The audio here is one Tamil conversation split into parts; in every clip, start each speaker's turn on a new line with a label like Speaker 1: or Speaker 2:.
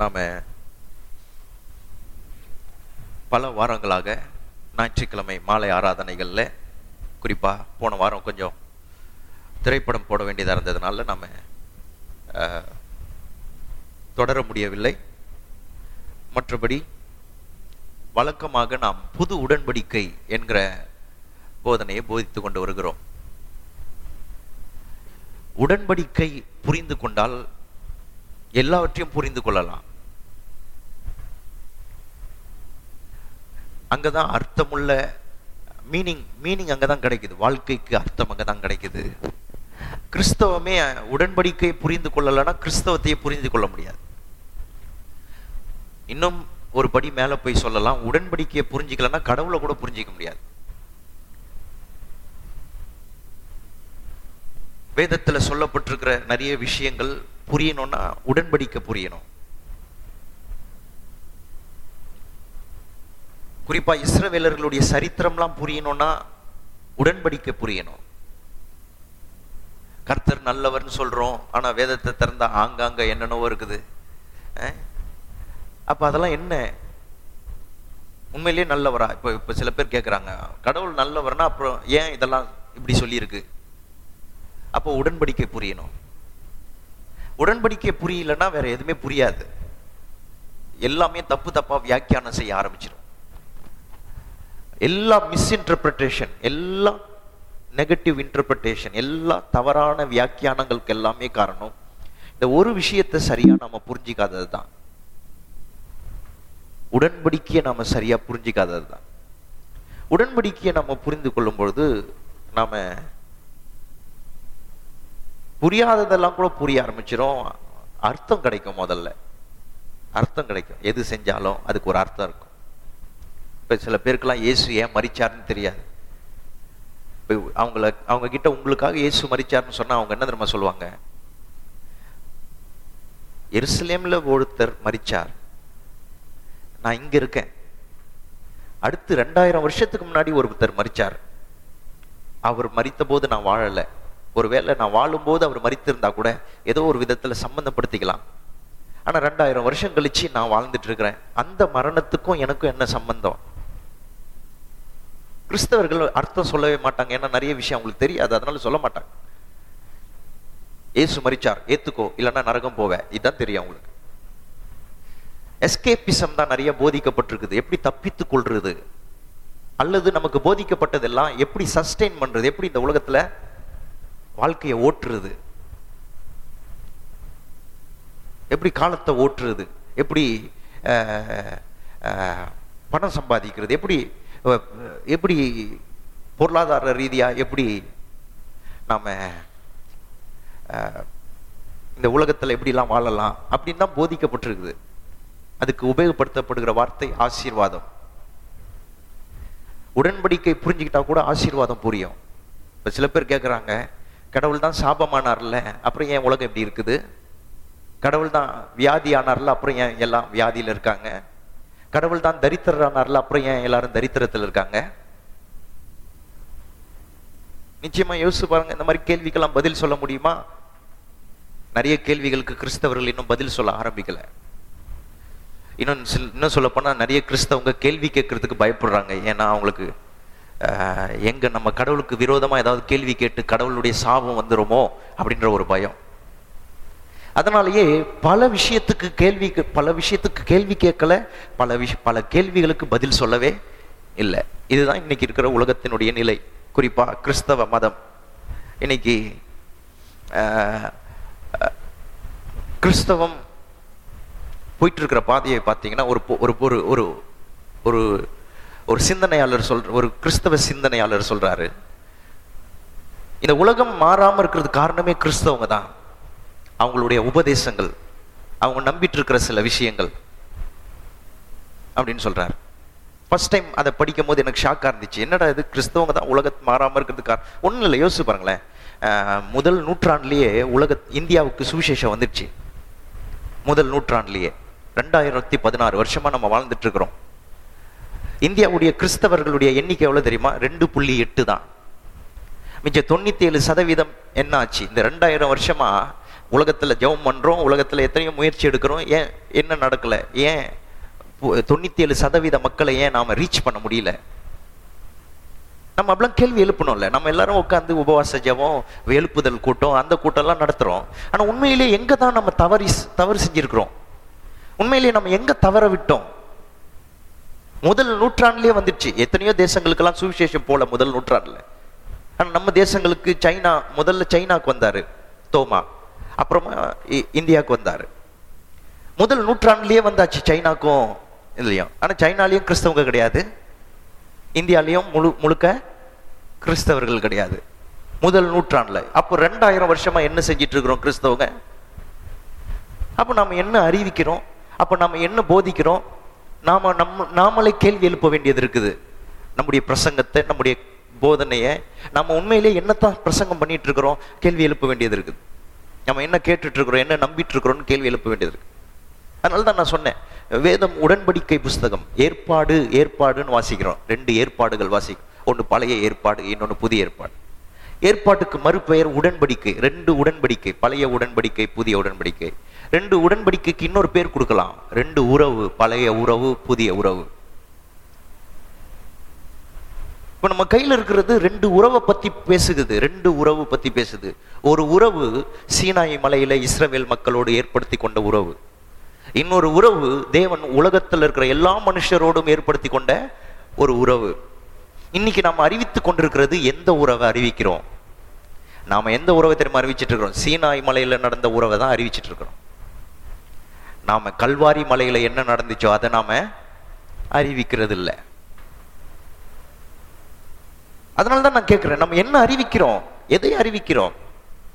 Speaker 1: நாம் பல வாரங்களாக ஞாயிற்றுக்கிழமை மாலை ஆராதனைகளில் குறிப்பாக போன வாரம் கொஞ்சம் திரைப்படம் போட வேண்டியதாக இருந்ததுனால நாம் தொடர முடியவில்லை. மற்றபடி வழக்கமாக நாம் புது உடன்படிக்கை என்கிற போதனையை போதித்து கொண்டு வருகிறோம். உடன்படிக்கை புரிந்து கொண்டால் எல்லாவற்றையும் புரிந்து கொள்ளலாம். அங்கதான் அர்த்தமுள்ள மீனிங் மீனிங் அங்கதான் கிடைக்குது. வாழ்க்கைக்கு அர்த்தம் அங்கதான் கிடைக்குது. கிறிஸ்தவமே உடன்படிக்கை புரிந்து கொள்ளலைன்னா கிறிஸ்தவத்தையே புரிந்து கொள்ள முடியாது. இன்னும் ஒரு படி மேல போய் சொல்லலாம். உடன்படிக்கையை புரிஞ்சிக்கலன்னா கடவுளை கூட புரிஞ்சிக்க முடியாது. வேதத்துல சொல்லப்பட்டிருக்கிற நிறைய விஷயங்கள் புரியணும்னா உடன்படிக்கை புரியணும். குறிப்பாக இஸ்ரவேலர்களுடைய சரித்திரம்லாம் புரியணும்னா உடன்படிக்கை புரியணும். கர்த்தர் நல்லவர்னு சொல்கிறோம் ஆனால் வேதத்தை திறந்தா ஆங்காங்க என்னென்னவோ இருக்குது. அப்போ அதெல்லாம் என்ன? உண்மையிலேயே நல்லவரா? இப்போ இப்போ சில பேர் கேட்குறாங்க கடவுள் நல்லவர்னா அப்புறம் ஏன் இதெல்லாம் இப்படி சொல்லியிருக்கு? அப்போ உடன்படிக்கை புரியணும். உடன்படிக்கை புரியலன்னா வேற எதுவுமே புரியாது. எல்லாமே தப்பு தப்பாக வியாக்கியானம் செய்ய ஆரம்பிச்சிடும் எல்லா மிஸ்இன்டர்பிரிட்டேஷன் எல்லாம் நெகட்டிவ் இன்டர்பிரிட்டேஷன் எல்லா தவறான வியாக்கியானங்களுக்கு எல்லாமே காரணம். இந்த ஒரு விஷயத்தை சரியா நம்ம புரிஞ்சிக்காதது தான் உடன்படிக்கையை நாம சரியா புரிஞ்சிக்காதது தான் உடன்படிக்கையை நம்ம புரிந்து கொள்ளும் பொழுது நாம புரியாததெல்லாம் கூட புரிய ஆரம்பிச்சிடும் அர்த்தம் கிடைக்கும் முதல்ல. அர்த்தம் கிடைக்கும். எது செஞ்சாலும் அதுக்கு ஒரு அர்த்தம் இருக்கும். இப்போ சில பேருக்கெல்லாம் இயேசு ஏன் மறிச்சாருன்னு தெரியாது. இப்போ அவங்கள அவங்க கிட்ட உங்களுக்காக இயேசு மறிச்சார்னு சொன்னா அவங்க என்ன தெரியுமா சொல்லுவாங்க? எருசலேம்ல ஒருத்தர் மறிச்சார் நான் இங்க இருக்கேன். அடுத்து ரெண்டாயிரம் வருஷத்துக்கு முன்னாடி ஒருத்தர் மறிச்சார் அவர் மறித்த போது நான் வாழலை. ஒருவேளை நான் வாழும்போது அவர் மறித்திருந்தா கூட ஏதோ ஒரு விதத்துல சம்பந்தப்படுத்திக்கலாம். ஆனா ரெண்டாயிரம் வருஷம் கழிச்சு நான் வாழ்ந்துட்டு இருக்கிறேன். அந்த மரணத்துக்கும் எனக்கும் என்ன சம்பந்தம்? கிறிஸ்தவர்கள் அர்த்தம் சொல்லவே மாட்டாங்க. ஏன்னா நிறைய விஷயம் அவங்களுக்கு தெரியாது. அதனால சொல்ல மாட்டாங்க. ஏசு மறிச்சார் ஏத்துக்கோ இல்லைன்னா நரகம் போவ. இதுதான் தெரியும் அவங்களுக்கு. எஸ்கேபிசம் தான் நிறைய போதிக்கப்பட்டிருக்குது. எப்படி தப்பித்து கொள்றது? அல்லது நமக்கு போதிக்கப்பட்டதெல்லாம் எப்படி சஸ்டெயின் பண்றது? எப்படி இந்த உலகத்துல வாழ்க்கையை ஓட்டுறது? எப்படி காலத்தை ஓட்டுறது? எப்படி பணம் சம்பாதிக்கிறது? எப்படி எப்படி பொருளாதார ரீதியா எப்படி நாம இந்த உலகத்துல எப்படிலாம் வாழலாம் அப்படின்னு தான் போதிக்கப்பட்டிருக்குது. அதுக்கு உபயோகப்படுத்தப்படுகிற வார்த்தை ஆசீர்வாதம். உடன்படிக்கை புரிஞ்சுக்கிட்டா கூட ஆசீர்வாதம் புரியும். இப்போ சில பேர் கேட்குறாங்க கடவுள் தான் சாபமானார்ல அப்புறம் ஏன் உலகம் எப்படி இருக்குது? கடவுள் தான் வியாதி ஆனார்ல அப்புறம் ஏன் எல்லாம் வியாதியில இருக்காங்க? கடவுள் தான் தரித்திரரானார்ல அப்புறம் ஏன் எல்லாரும் தரித்திரத்தில் இருக்காங்க? நிச்சயமா யோசிச்சு பாருங்க இந்த மாதிரி கேள்விக்கெல்லாம் பதில் சொல்ல முடியுமா? நிறைய கேள்விகளுக்கு கிறிஸ்தவர்கள் இன்னும் பதில் சொல்ல ஆரம்பிக்கல. இன்னும் இன்னும் சொல்ல போனா நிறைய கிறிஸ்தவங்க கேள்வி கேட்கறதுக்கு பயப்படுறாங்க. ஏன்னா அவங்களுக்கு எங்க நம்ம கடவுளுக்கு விரோதமா ஏதாவது கேள்வி கேட்டு கடவுளுடைய சாபம் வந்துருமோ அப்படின்ற ஒரு பயம். அதனாலேயே பல விஷயத்துக்கு கேள்வி பல விஷயத்துக்கு கேள்வி கேட்கல பல விஷ பல கேள்விகளுக்கு பதில் சொல்லவே இல்லை. இதுதான் இன்னைக்கு இருக்கிற உலகத்தினுடைய நிலை. குறிப்பாக கிறிஸ்தவ மதம். இன்னைக்கு கிறிஸ்தவம் போயிட்டு இருக்கிற பாதையை பார்த்தீங்கன்னா ஒரு ஒரு ஒரு ஒரு ஒரு ஒரு சிந்தனையாளர் சொல்ற ஒரு கிறிஸ்தவ சிந்தனையாளர் சொல்றாரு. இந்த உலகம் மாறாமல் இருக்கிறது காரணமே கிறிஸ்தவங்க தான். அவங்களுடைய உபதேசங்கள் அவங்க நம்பிட்டு இருக்கிற சில விஷயங்கள் அப்படின்னு சொல்றார். ஃபர்ஸ்ட் டைம் அதை படிக்கும் போது எனக்கு ஷாக்காக இருந்துச்சு. என்னடா இது? கிறிஸ்தவங்க தான் உலகத்து மாறாமல் இருக்கிறதுக்கு ஒன்றும் இல்லை யோசிச்சு பாருங்களேன். முதல் நூற்றாண்டுலேயே உலக இந்தியாவுக்கு சுவிசேஷம் வந்துடுச்சு முதல் நூற்றாண்டுலேயே. ரெண்டாயிரத்தி பதினாறு வருஷமாக நம்ம வாழ்ந்துட்டு இருக்கிறோம் இந்தியாவுடைய கிறிஸ்தவர்களுடைய எண்ணிக்கை எவ்வளோ தெரியுமா? ரெண்டு புள்ளி எட்டு தான். மிச்ச தொண்ணூத்தி ஏழு சதவீதம் என்ன ஆச்சு இந்த ரெண்டாயிரம் வருஷமா உலகத்தில் ஜெபம் பண்ணுறோம் உலகத்தில் எத்தனையோ முயற்சி எடுக்கிறோம். ஏன் என்ன நடக்கலை? ஏன் தொண்ணூற்றி தொண்ணூத்தி ஏழு சதவீத மக்களை ஏன் நாம் ரீச் பண்ண முடியல? நம்ம அப்படிலாம் கேள்வி எழுப்பணும்ல நம்ம எல்லாரும் உட்காந்து உபவாச ஜெபம் எழுப்புதல் கூட்டம் அந்த கூட்டம்லாம் நடத்துகிறோம் ஆனால் உண்மையிலேயே எங்கே தான் நம்ம தவறி தவறு செஞ்சிருக்கிறோம்? உண்மையிலேயே நம்ம எங்கே தவற விட்டோம்? முதல் நூற்றாண்டுலயே வந்துடுச்சு. எத்தனையோ தேசங்களுக்கெல்லாம் சுவிசேஷம் போல முதல் நூற்றாண்டுல. ஆனால் நம்ம தேசங்களுக்கு சைனா முதல்ல சைனாக்கு வந்தாரு. தோமா. அப்புறமா இ- இந்தியாவுக்கு வந்தாரு. முதல் நூற்றாண்டுலேயே வந்தாச்சு சைனாக்கும் இல்லையும் ஆனா சைனாலையும் கிறிஸ்தவங்க கிடையாது. இந்தியாலையும் முழு முழுக்க கிறிஸ்தவர்கள் கிடையாது. முதல் நூற்றாண்டில். அப்போ ரெண்டாயிரம் வருஷமா என்ன செஞ்சிட்டு இருக்கிறோம் கிறிஸ்தவங்க? அப்போ நாம என்ன அறிவிக்கிறோம்? அப்போ நாம என்ன போதிக்கிறோம்? நாம நம் நாமளே கேள்வி எழுப்ப வேண்டியது இருக்குது. நம்முடைய பிரசங்கத்தை நம்முடைய போதனையை நம்ம உண்மையிலே என்னத்தான் பிரசங்கம் பண்ணிட்டு இருக்கிறோம் கேள்வி எழுப்ப வேண்டியது இருக்குது. நம்ம என்ன கேட்டுட்டு இருக்கிறோம் என்ன நம்பிட்டு இருக்கிறோம்னு கேள்வி எழுப்ப வேண்டியது அதனால தான் நான் சொன்னேன் வேதம் உடன்படிக்கை புஸ்தகம் ஏற்பாடு ஏற்பாடுன்னு வாசிக்கிறோம். ரெண்டு ஏற்பாடுகள் வாசிக்கிறோம் ஒன்று பழைய ஏற்பாடு இன்னொன்று புதிய ஏற்பாடு. ஏற்பாட்டுக்கு மறுபெயர் உடன்படிக்கை ரெண்டு உடன்படிக்கை பழைய உடன்படிக்கை புதிய உடன்படிக்கை. ரெண்டு உடன்படிக்கைக்கு இன்னொரு பேர் கொடுக்கலாம். ரெண்டு உறவு பழைய உறவு புதிய உறவு. இப்போ நம்ம கையில் இருக்கிறது ரெண்டு உறவை பற்றி பேசுகிறது ரெண்டு உறவு பற்றி பேசுது. ஒரு உறவு சீனாய் மலையில் இஸ்ரவேல் மக்களோடு ஏற்படுத்தி கொண்ட உறவு. இன்னொரு உறவு தேவன் உலகத்தில் இருக்கிற எல்லா மனுஷரோடும் ஏற்படுத்தி கொண்ட ஒரு உறவு. இன்னைக்கு நாம் அறிவித்து கொண்டிருக்கிறது எந்த உறவை அறிவிக்கிறோம்? நாம் எந்த உறவை தெரியுமா அறிவிச்சிட்டு இருக்கிறோம்? சீனாய் மலையில் நடந்த உறவை தான் அறிவிச்சிட்டு இருக்கிறோம். நாம் கல்வாரி மலையில் என்ன நடந்துச்சோ அதை நாம் அறிவிக்கிறது இல்லை அதனால தான் நான் கேட்கிறேன் நம்ம என்ன அறிவிக்கிறோம்? எதை அறிவிக்கிறோம்?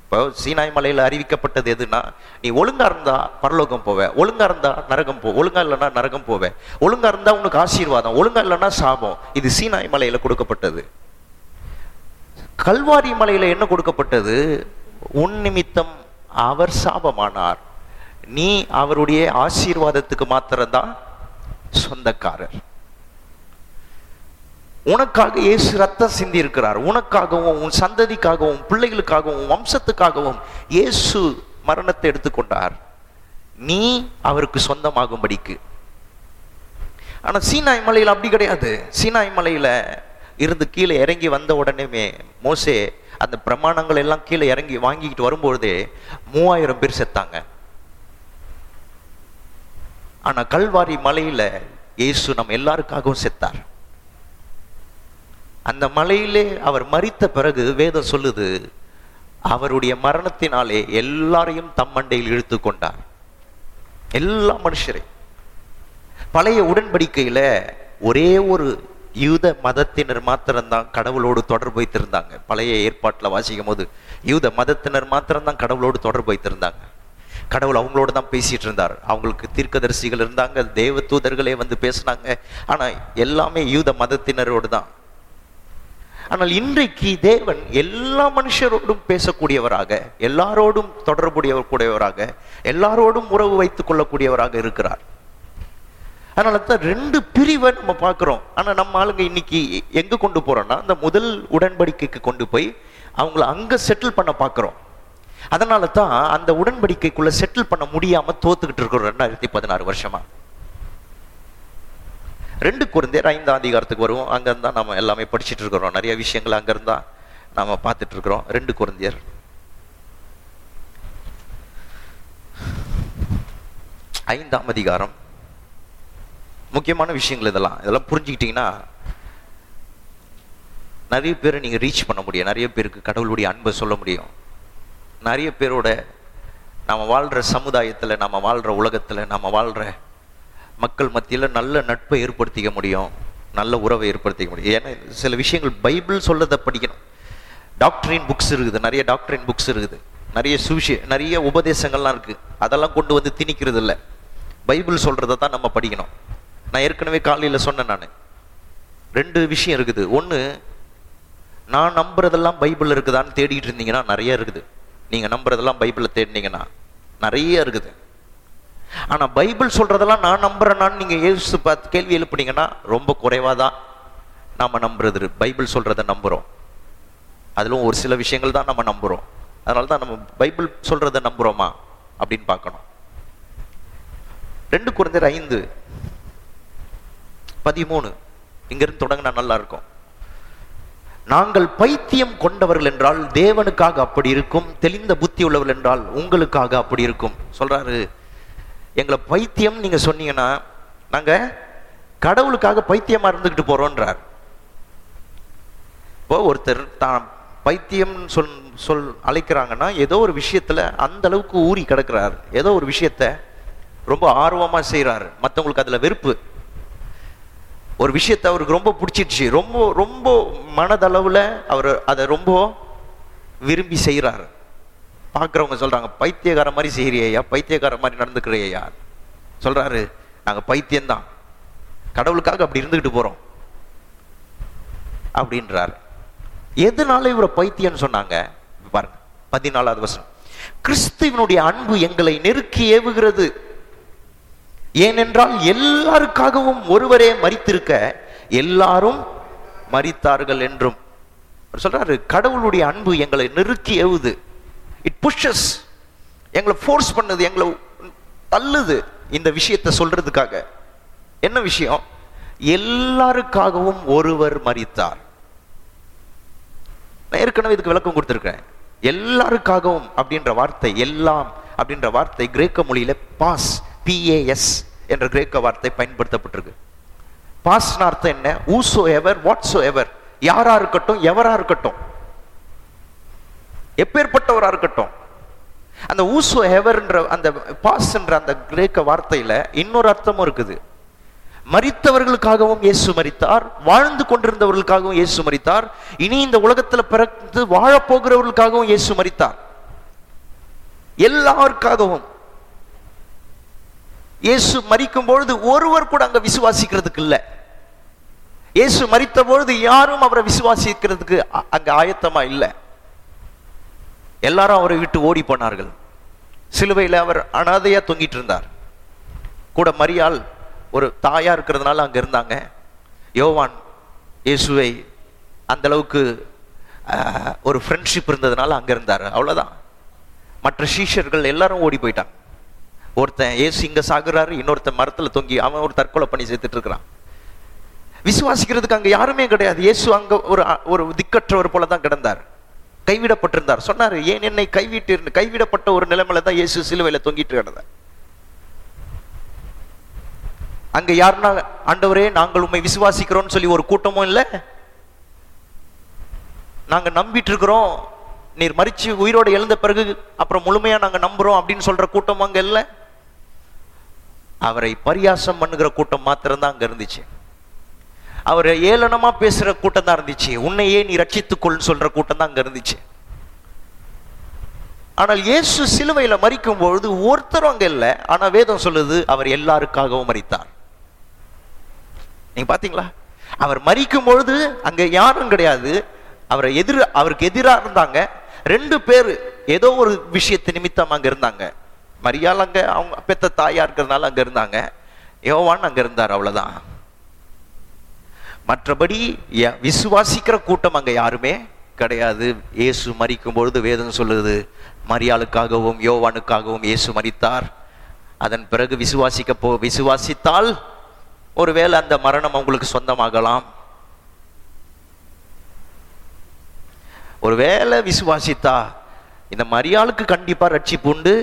Speaker 1: இப்போ சீனாய் மலையில் அறிவிக்கப்பட்டது எதுனா நீ ஒழுங்கா இருந்தா பரலோகம் போவ ஒழுங்கா இருந்தா நரகம் போ ஒழுங்கா இல்லைன்னா நரகம் போவ. ஒழுங்கா இருந்தா உனக்கு ஆசீர்வாதம் ஒழுங்கா இல்லைன்னா சாபம். இது சீனாய் மலையில கொடுக்கப்பட்டது. கல்வாரி மலையில என்ன கொடுக்கப்பட்டது? உன் நிமித்தம் அவர் சாபமானார். நீ அவருடைய ஆசீர்வாதத்துக்கு மாத்திரம்தான் சொந்தக்காரர். உனக்காக இயேசு ரத்தம் சிந்தி இருக்கிறார் உனக்காகவும் உன் சந்ததிக்காகவும் பிள்ளைகளுக்காகவும் வம்சத்துக்காகவும் இயேசு மரணத்தை எடுத்துக்கொண்டார். நீ அவருக்கு சொந்தமாகும்படிக்கு. ஆனால் சீனாய் மலையில் அப்படி கிடையாது. சீனாய் மலையில் இருந்து கீழே இறங்கி வந்த உடனேமே மோசே அந்த பிரமாணங்கள் எல்லாம் கீழே இறங்கி வாங்கிக்கிட்டு வரும்பொழுதே மூவாயிரம் பேர் செத்தாங்க. ஆனால் கல்வாரி மலையில் இயேசு நம்ம எல்லாருக்காகவும் செத்தார். அந்த மலையிலே அவர் மறித்த பிறகு வேதம் சொல்லுது அவருடைய மரணத்தினாலே எல்லாரையும் தம்மண்டையில் இழுத்து கொண்டார். எல்லா மனுஷரை. பழைய உடன்படிக்கையில ஒரே ஒரு யூத மதத்தினர் மாத்திரம்தான் கடவுளோடு தொடர்பு வைத்திருந்தாங்க. பழைய ஏற்பாட்டில் வாசிக்கும் போது யூத மதத்தினர் மாத்திரம்தான் கடவுளோடு தொடர்பு வைத்திருந்தாங்க. கடவுள் அவங்களோட தான் பேசிட்டு இருந்தார். அவங்களுக்கு தீர்க்கதரிசிகள் இருந்தாங்க தேவ தூதர்களே வந்து பேசினாங்க. ஆனால் எல்லாமே யூத மதத்தினரோடு தான். ஆனால் இன்றைக்கு தேவன் எல்லா மனுஷரோடும் பேசக்கூடியவராக எல்லாரோடும் தொடர்புடைய கூடியவராக எல்லாரோடும் உறவு வைத்துக் கொள்ளக்கூடியவராக இருக்கிறார். அதனால தான் ரெண்டு பிரிவை நம்ம பார்க்கிறோம். ஆனா நம்ம ஆளுங்க இன்னைக்கு எங்க கொண்டு போறோம்னா அந்த முதல் உடன்படிக்கைக்கு கொண்டு போய் அவங்கள அங்க செட்டில் பண்ண பார்க்குறோம். அதனால தான் அந்த உடன்படிக்கைக்குள்ள செட்டில் பண்ண முடியாம தோத்துக்கிட்டு இருக்கிறோம் ரெண்டாயிரத்தி பதினாறு வருஷமா. ரெண்டு குருந்தேர் ஐந்தாம் அதிகாரத்துக்கு வருவோம். அங்கேருந்து தான் நம்ம எல்லாமே படிச்சுட்டு இருக்கிறோம். நிறைய விஷயங்கள் அங்க இருந்தா பார்த்துட்டு இருக்கிறோம். ரெண்டு குழந்தையர். ஐந்தாம் அதிகாரம். முக்கியமான விஷயங்கள் இதெல்லாம். இதெல்லாம் புரிஞ்சுக்கிட்டீங்கன்னா நிறைய பேரை நீங்கள் ரீச் பண்ண முடியும். நிறைய பேருக்கு கடவுளுடைய அன்பை சொல்ல முடியும். நிறைய பேரோட நம்ம வாழ்கிற சமுதாயத்தில் நம்ம வாழ்கிற உலகத்தில் நம்ம வாழ்கிற மக்கள் மத்தியில் நல்ல நட்பை ஏற்படுத்திக்க முடியும் நல்ல உறவை ஏற்படுத்திக்க முடியும். ஏன்னா சில விஷயங்கள் பைபிள் சொல்லதை படிக்கணும். டாக்டரின் புக்ஸ் இருக்குது நிறைய டாக்டரின் புக்ஸ் இருக்குது. நிறைய சுவிஷ நிறைய உபதேசங்கள்லாம் இருக்குது அதெல்லாம் கொண்டு வந்து திணிக்கிறது இல்லை. பைபிள் சொல்கிறத தான் நம்ம படிக்கணும். நான் ஏற்கனவே காலையில் சொன்னேன் நான். ரெண்டு விஷயம் இருக்குது. ஒன்று நான் நம்புறதெல்லாம் பைபிள் இருக்குதான்னு தேடிட்டு இருந்தீங்கன்னா நிறைய இருக்குது. நீங்கள் நம்புறதெல்லாம் பைபிளில் தேடினீங்கன்னா நிறைய இருக்குது. ஆனா பைபிள் சொல்றதெல்லாம் நான் நம்புறேனான்னு நீங்க ஏசு பார்த்து கேள்வி எழுப்புனீங்கன்னா ரொம்ப குறைவாக தான் நாம நம்புறது. பைபிள் சொல்கிறத நம்புகிறோம் அதிலும் ஒரு சில விஷயங்கள் தான் நம்ம நம்புறோம். அதனால தான் நம்ம பைபிள் சொல்றதை நம்புறோமா அப்படின்னு பார்க்கணும். ரெண்டு குறைந்தர் ஐந்து பதிமூணு. இங்கிருந்து தொடங்கினா நல்லா இருக்கும் நாங்கள் பைத்தியம் கொண்டவர்கள் என்றால் தேவனுக்காக அப்படி இருக்கும் தெளிந்த புத்தி உள்ளவர்கள் என்றால் உங்களுக்காக அப்படி இருக்கும். சொல்றாரு. எங்களை பைத்தியம் நீங்க சொன்னீங்கன்னா நாங்க கடவுளுக்காக பைத்தியமா இருந்துகிட்டு போறோன்றார். இப்போ ஒருத்தர் தான் பைத்தியம் சொல் சொல் அழைக்கிறாங்கன்னா ஏதோ ஒரு விஷயத்துல அந்த அளவுக்கு ஊறி கிடக்கிறார். ஏதோ ஒரு விஷயத்த ரொம்ப ஆர்வமா செய்கிறாரு மற்றவங்களுக்கு அதுல வெறுப்பு. ஒரு விஷயத்தை அவருக்கு ரொம்ப பிடிச்சிடுச்சு ரொம்ப ரொம்ப மனதளவுல அவர் அதை ரொம்ப விரும்பி செய்கிறாரு பார்க்குறவங்க சொல்கிறாங்க பைத்தியக்கார மாதிரி செய்கிறியா பைத்தியக்கார மாதிரி நடந்துக்கிறியா சொல்கிறாரு நாங்கள் பைத்தியம்தான். கடவுளுக்காக அப்படி இருந்துக்கிட்டு போகிறோம் அப்படின்றார். எதனால இவரை பைத்தியம்னு சொன்னாங்க? பாருங்க பதினாலாவது வசனம். கிறிஸ்துவனுடைய அன்பு எங்களை நெருக்கி ஏவுகிறது. ஏனென்றால் எல்லாருக்காகவும் ஒருவரே மறித்திருக்க எல்லாரும் மறித்தார்கள் என்றும். அவர் சொல்றாரு கடவுளுடைய அன்பு எங்களை நெருக்கி ஏவுது. இட் புஷஸ் எங்களை ஃபோர்ஸ் பண்ணுது எங்களை தள்ளுது இந்த விஷயத்தை சொல்றதுக்காக. என்ன விஷயம்? எல்லாருக்காகவும் ஒருவர் மறித்தார் நான் ஏற்கனவே இதுக்கு விளக்கம் கொடுத்துருக்கேன் எல்லாருக்காகவும் அப்படின்ற வார்த்தை எல்லாம் அப்படின்ற வார்த்தை கிரேக்க மொழியில பாஸ் பிஏஎஸ் என்ற கிரேக்க வார்த்தை பயன்படுத்தப்பட்டிருக்கு. பாஸ்ன அர்த்தம் என்ன? ஊசோ எவர் வாட்ஸோ எவர் யாரா இருக்கட்டும் எவரா இருக்கட்டும். எப்பேற்பட்டவராக இருக்கட்டும். அந்த ஊசோ ஹெவர்ன்ற அந்த பாஸ்ன்ற அந்த கிரேக்க வார்த்தையில இன்னொரு அர்த்தமும் இருக்குது. மறித்தவர்களுக்காகவும் இயேசு மறித்தார் வாழ்ந்து கொண்டிருந்தவர்களுக்காகவும் இயேசு மறித்தார் இனி இந்த உலகத்துல பிறந்து வாழப் போகிறவர்களுக்காகவும் இயேசு மறித்தார் எல்லாருக்காகவும். இயேசு மறிக்கும் பொழுது ஒருவர் கூட அங்க விசுவாசிக்கிறதுக்கு இல்லை. இயேசு மறித்த பொழுது யாரும் அவரை விசுவாசிக்கிறதுக்கு அங்க ஆயத்தமா இல்லை. எல்லாரும் அவரை விட்டு ஓடி போனார்கள். சிலுவையில் அவர் அனாதையா தொங்கிட்டு இருந்தார். கூட மரியாள் ஒரு தாயா இருக்கிறதுனால அங்க இருந்தாங்க. யோவான் இயேசுவை அந்த அளவுக்கு ஒரு ஃப்ரெண்ட்ஷிப் இருந்ததுனால அங்க இருந்தார். அவ்வளோதான் மற்ற சீஷர்கள் எல்லாரும் ஓடி போயிட்டாங்க. ஒருத்தன் ஏசு இங்க சாகுறாரு இன்னொருத்தன் மரத்துல தொங்கி அவன் ஒரு தற்கொலை பண்ணி சேர்த்துட்டு இருக்கிறான். விசுவாசிக்கிறதுக்கு அங்க யாருமே கிடையாது. இயேசு அங்க ஒரு ஒரு திக்கற்றவர் போல தான் கிடந்தார். கைவிடப்பட்டிருந்தார். சொன்னார் ஏன் என்னை கைவிட்டு கைவிடப்பட்ட ஒரு நிலைமையில தான் இயேசு சிலுவையில தொங்கிட்டு கிடந்தார் அங்க யாருன்னா ஆண்டவரே நாங்கள் உண்மை விசுவாசிக்கிறோம்னு சொல்லி ஒரு கூட்டமும் இல்லை. நாங்க நம்பிட்டு இருக்கிறோம் நீர் மறிச்சு உயிரோட எழுந்த பிறகு அப்புறம் முழுமையா நாங்க நம்புறோம் அப்படின்னு சொல்ற கூட்டம் அங்க இல்லை. அவரை பரியாசம் பண்ணுகிற கூட்டம் மாத்திரம்தான் அங்க இருந்துச்சு. அவரை ஏளனமா பேசுற கூட்டம் தான் இருந்துச்சு உன்னையே நீ ரட்சித்துக்கொள்னு சொல்ற கூட்டம் தான் அங்க இருந்துச்சு. ஆனால் இயேசு சிலுவையில மறிக்கும் பொழுது ஒருத்தரும் அங்க இல்லை. ஆனா வேதம் சொல்லுது அவர் எல்லாருக்காகவும் மறித்தார் நீங்க பாத்தீங்களா? அவர் மறிக்கும் பொழுது அங்க யாரும் கிடையாது. அவரை எதிர் அவருக்கு எதிராக இருந்தாங்க. ரெண்டு பேர் ஏதோ ஒரு விஷயத்தை நிமித்தம் அங்க இருந்தாங்க. மரியாள் அங்க அவங்க பெத்த தாயா இருக்கிறதுனால அங்க இருந்தாங்க. யோவான் அங்க இருந்தார் அவ்வளவுதான். மற்றபடி விசுவாசிக்கிற கூட்டம் அங்கே யாருமே கிடையாது. இயேசு மறிக்கும் பொழுது வேதம் சொல்லுது மரியாளுக்காகவும் யோவானுக்காகவும் இயேசு மறித்தார் அதன் பிறகு விசுவாசிக்க போ விசுவாசித்தால் ஒருவேளை அந்த மரணம் உங்களுக்கு சொந்தமாகலாம். ஒருவேளை விசுவாசித்தா இந்த மரியாளுக்கு கண்டிப்பா ரட்சிப்பு உண்டு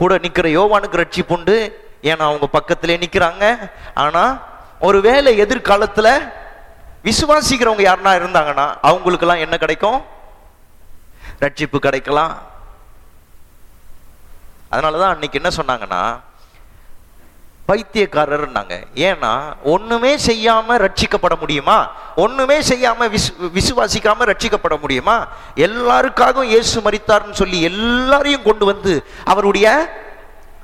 Speaker 1: கூட நிக்கிற யோவானுக்கு ரட்சிப்பு உண்டு. ஏன்னா அவங்க பக்கத்திலே நிக்கிறாங்க. ஆனா ஒருவேளை எதிர்காலத்துல விசுவாசிக்கிறவங்க யாருன்னா இருந்தாங்கன்னா அவங்களுக்கெல்லாம் என்ன கிடைக்கும்? ரட்சிப்பு கிடைக்கலாம். அதனாலதான் அன்னைக்கு என்ன சொன்னாங்கன்னா பைத்தியக்காரர்னாங்க ஏன்னா ஒண்ணுமே செய்யாம ரட்சிக்கப்பட முடியுமா? ஒண்ணுமே செய்யாம விசுவாசிக்காம ரட்சிக்கப்பட முடியுமா? எல்லாருக்காகவும் இயேசு மறித்தார்னு சொல்லி எல்லாரையும் கொண்டு வந்து அவருடைய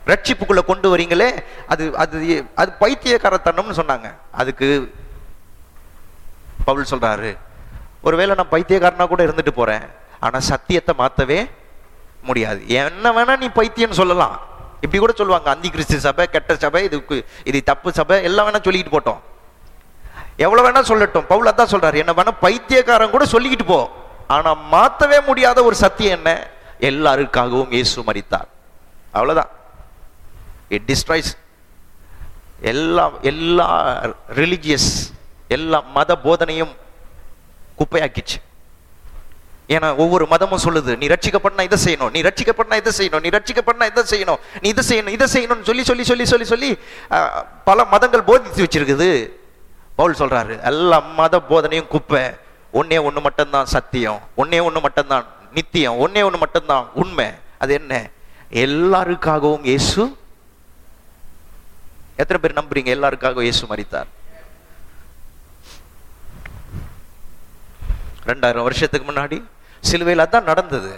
Speaker 1: ரட்சிப்புக்குள்ள கொண்டு வரீங்களே? அது அது அது பைத்தியக்காரத்தனம்னு சொன்னாங்க. அதுக்கு பவுல் சொல்றாரு ஒருவேளை நான் பைத்தியக்காரனா கூட இருந்துட்டு போறேன் ஆனா சத்தியத்தை மாத்தவே முடியாது. என்ன வேணா நீ பைத்தியம்னு சொல்லலாம். இப்படி கூட சொல்லுவாங்க அந்தி கிறிஸ்து சபை கெட்ட சபை இதுக்கு இது தப்பு சபை எல்லாம் வேணா சொல்லிக்கிட்டு போட்டோம். எவ்வளவு வேணா சொல்லட்டும். பவுல் அதான் சொல்றாரு என்ன வேணா பைத்தியக்காரன் கூட சொல்லிக்கிட்டு போ. ஆனா மாத்தவே முடியாத ஒரு சத்தியம் என்ன? எல்லாருக்காகவும் இயேசு மறித்தார் அவ்வளவுதான். இட் டிஸ்ட்ராய்ஸ் எல்லா எல்லா ரிலிஜியஸ் எல்லா மத போதனையும் குப்பையாக்கிச்சு. ஏன்னா ஒவ்வொரு மதமும் சொல்லுது நீ ரட்சிக்கப்படனா இதை செய்யணும் நீ ரட்சிக்கப்படனா இதை செய்யணும் நீ ரட்சிக்கப்படனா இதை செய்யணும் நீ இதை செய்யணும் இதை செய்யணும்னு சொல்லி சொல்லி சொல்லி சொல்லி சொல்லி பல மதங்கள் போதித்து வச்சிருக்குது. பவுல் சொல்றாரு எல்லா மத போதனையும் குப்பை ஒன்னே ஒன்று மட்டும்தான் சத்தியம் ஒன்னே ஒன்று மட்டும்தான் நித்தியம் ஒன்னே ஒன்று மட்டும்தான் உண்மை. அது என்ன? எல்லாருக்காகவும் இயேசு எத்தனை பேர் நம்புறீங்க? எல்லாருக்காகவும் இயேசு மறித்தார் ரெண்டாயிரம் வருஷத்துக்கு முன்னாடி சிலுவையில் அதான் நடந்தது.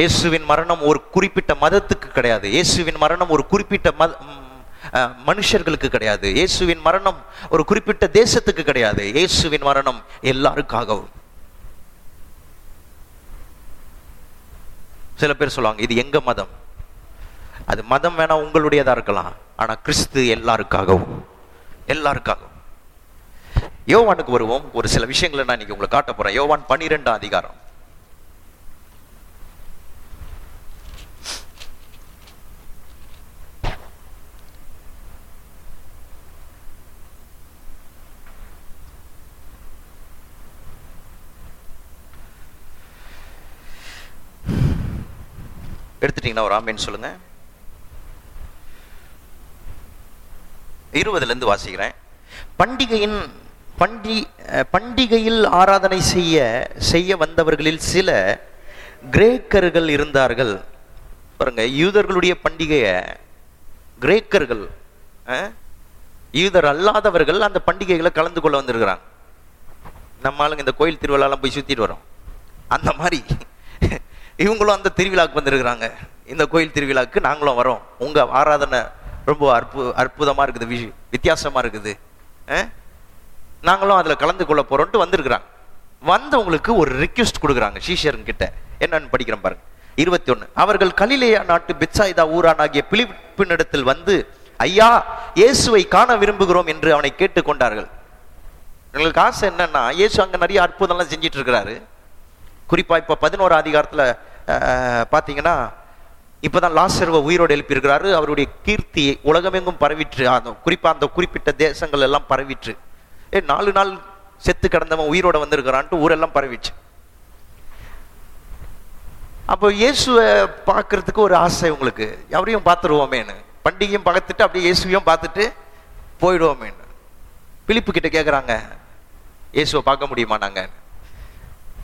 Speaker 1: இயேசுவின் மரணம் ஒரு குறிப்பிட்ட மதத்துக்கு கிடையாது. இயேசுவின் மரணம் ஒரு குறிப்பிட்ட மத மனுஷர்களுக்கு கிடையாது. இயேசுவின் மரணம் ஒரு குறிப்பிட்ட தேசத்துக்கு கிடையாது. இயேசுவின் மரணம் எல்லாருக்காகவும். சில பேர் சொல்லுவாங்க இது எங்க மதம்? அது மதம் வேணா உங்களுடையதா இருக்கலாம். ஆனா கிறிஸ்து எல்லாருக்காகவும். எல்லாருக்காகவும். யோவானுக்கு வருவோம். ஒரு சில விஷயங்களை நான் இன்னைக்கு உங்களுக்கு காட்ட போறேன். யோவான் பன்னிரெண்டாம் அதிகாரம். எடுத்துட்டீங்கன்னா ஒரு ஆமேன்னு சொல்லுங்க. இருபதுல இருந்து வாசிக்கிறேன். பண்டிகையின் பண்டி பண்டிகையில் ஆராதனை செய்ய செய்ய வந்தவர்களில் சில கிரேக்கர்கள் இருந்தார்கள். பாருங்க யூதர்களுடைய பண்டிகையை கிரேக்கர்கள் யூதர் அல்லாதவர்கள் அந்த பண்டிகைகளை கலந்து கொள்ள வந்திருக்கிறாங்க. நம்ம ஆளுங்க இந்த கோயில் திருவிழாலாம் போய் சுற்றிட்டு வரோம். அந்த மாதிரி இவங்களும் அந்த திருவிழாவுக்கு வந்திருக்கிறாங்க. இந்த கோயில் திருவிழாவுக்கு நாங்களும் வரோம். உங்கள் ஆராதனை ரொம்ப அற்பு அற்புதமாக இருக்குது விஷ் வித்தியாசமாக இருக்குது. ஆ நாங்களும் அதில் கலந்து கொள்ள போகிறோன்ட்டு வந்திருக்கிறாங்க. வந்தவங்களுக்கு ஒரு ரிக்வெஸ்ட் கொடுக்குறாங்க சீஷருங்க என்னன்னு படிக்கிறேன் பாருங்க. இருபத்தி ஒன்று அவர்கள் கலிலேயா நாட்டு பெட்சாய்தா ஊரானாகிய பிலிப்பினிடத்தில் வந்து ஐயா இயேசுவை காண விரும்புகிறோம் என்று அவனை கேட்டுக்கொண்டார்கள் எங்களுக்கு ஆசை என்னன்னா இயேசு அங்கே நிறைய அற்புதம்லாம் செஞ்சிட்டு இருக்கிறாரு குறிப்பாக இப்போ பதினோரு அதிகாரத்தில் பார்த்தீங்கன்னா பாத்தீங்கன்னா இப்பதான் லாசர்வ உயிரோடு எழுப்பியிருக்கிறாரு. அவருடைய கீர்த்தி உலகமெங்கும் பரவிற்று. அந்த குறிப்பாக அந்த குறிப்பிட்ட தேசங்கள் எல்லாம் பரவிற்று. ஏ நாலு நாள் செத்து கிடந்தவன் உயிரோட வந்திருக்கிறான்ட்டு ஊரெல்லாம் பரவிச்சு. அப்போ இயேசுவை பார்க்கறதுக்கு ஒரு ஆசை உங்களுக்கு. அவரையும் பார்த்துருவோமேன்னு. பண்டிகையும் பார்த்துட்டு அப்படியே இயேசுவையும் பார்த்துட்டு போயிடுவோமேன்னு. பிலிப்பு கிட்ட கேட்குறாங்க இயேசுவை பார்க்க முடியுமா நாங்க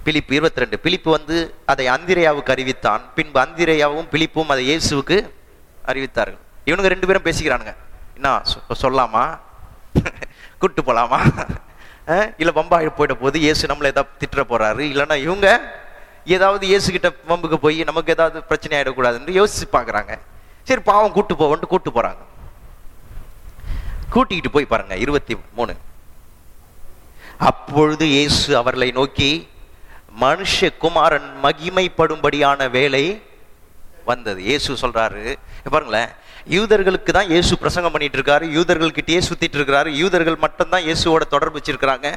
Speaker 1: பிலிப்பு இருபத்தி ரெண்டு பிலிப்பு வந்து அதை அந்திரையாவுக்கு அறிவித்தான். பின்பு அந்திரையாவும் பிலிப்பும் அதை இயேசுவுக்கு அறிவித்தார்கள். இவனுங்க ரெண்டு பேரும் பேசிக்கிறானுங்க. என்ன சொல்லாமா? கூட்டு போலாமா? இல்லை பம்பாய் போயிட்ட போது இயேசு நம்மளை ஏதாவது திட்டுற போறாரு இல்லைன்னா இவங்க ஏதாவது இயேசு கிட்ட வம்புக்கு போய் நமக்கு ஏதாவது பிரச்சனை ஆயிடக்கூடாதுன்னு யோசிச்சு பார்க்குறாங்க. சரி பாவம் கூட்டு போவோன்ட்டு கூட்டு போறாங்க. கூட்டிக்கிட்டு போய் பாருங்க இருபத்தி மூணு. அப்பொழுது இயேசு அவர்களை நோக்கி மனுஷகுமாரன் மகிமைப்படும்படியான வேலை வந்தது. இயேசு சொல்றாரு பாருங்களேன் யூதர்களுக்கு தான் இயேசு பிரசங்கம் பண்ணிட்டு இருக்காரு யூதர்கள்கிட்டயே சுத்திட்டு இருக்கிறாரு யூதர்கள் மட்டும்தான் இயேசுவோட தொடர்பு வச்சிருக்கிறாங்க.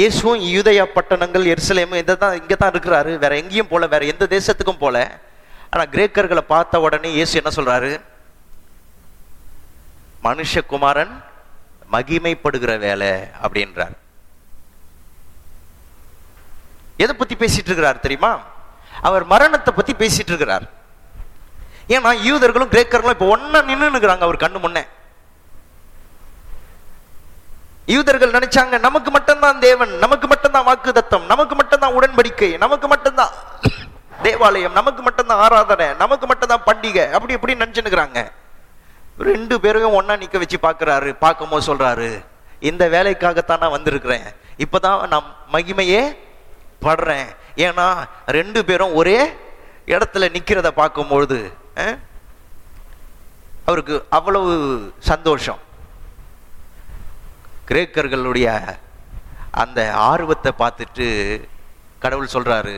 Speaker 1: இயேசுவும் யூதயா பட்டணங்கள் எருசலேம் இதை தான் இங்கே தான் இருக்கிறாரு. வேற எங்கேயும் போல வேற எந்த தேசத்துக்கும் போல. ஆனா கிரேக்கர்களை பார்த்த உடனே இயேசு என்ன சொல்றாரு? மனுஷகுமாரன் மகிமைப்படுகிற வேலை அப்படின்றார். எதை பத்தி பேசிட்டு இருக்கிறார் தெரியுமா? அவர் மரணத்தை பத்தி பேசிட்டு இருக்கிறார் ஏன்னா யூதர்களும் கிரேக்கர்களும் இப்போ ஒன்னா நின்றுனுக்குறாங்க அவர் கண்ணு முன்னே. யூதர்கள் நினைச்சாங்க நமக்கு மட்டும்தான் தேவன் நமக்கு மட்டும்தான் வாக்குதத்தம் நமக்கு மட்டும்தான் உடன்படிக்கை நமக்கு மட்டும்தான் தேவாலயம் நமக்கு மட்டும்தான் ஆராதனை நமக்கு மட்டும்தான் பண்டிகை அப்படி இப்படி நினைச்சுனுக்குறாங்க ரெண்டு பேரையும் ஒன்னா நிக்க வச்சு பார்க்கறாரு பார்க்கும்போது சொல்றாரு இந்த வேலைக்காகத்தான் நான் வந்திருக்கிறேன். இப்பதான் நான் மகிமையே படுறேன். ஏன்னா ரெண்டு பேரும் ஒரே இடத்துல நிக்கிறத பார்க்கும்பொழுது பொழுது அவருக்கு அவ்வளவு சந்தோஷம் கிரேக்கர்களுடைய அந்த ஆர்வத்தை பார்த்துட்டு கடவுள் சொல்றாரு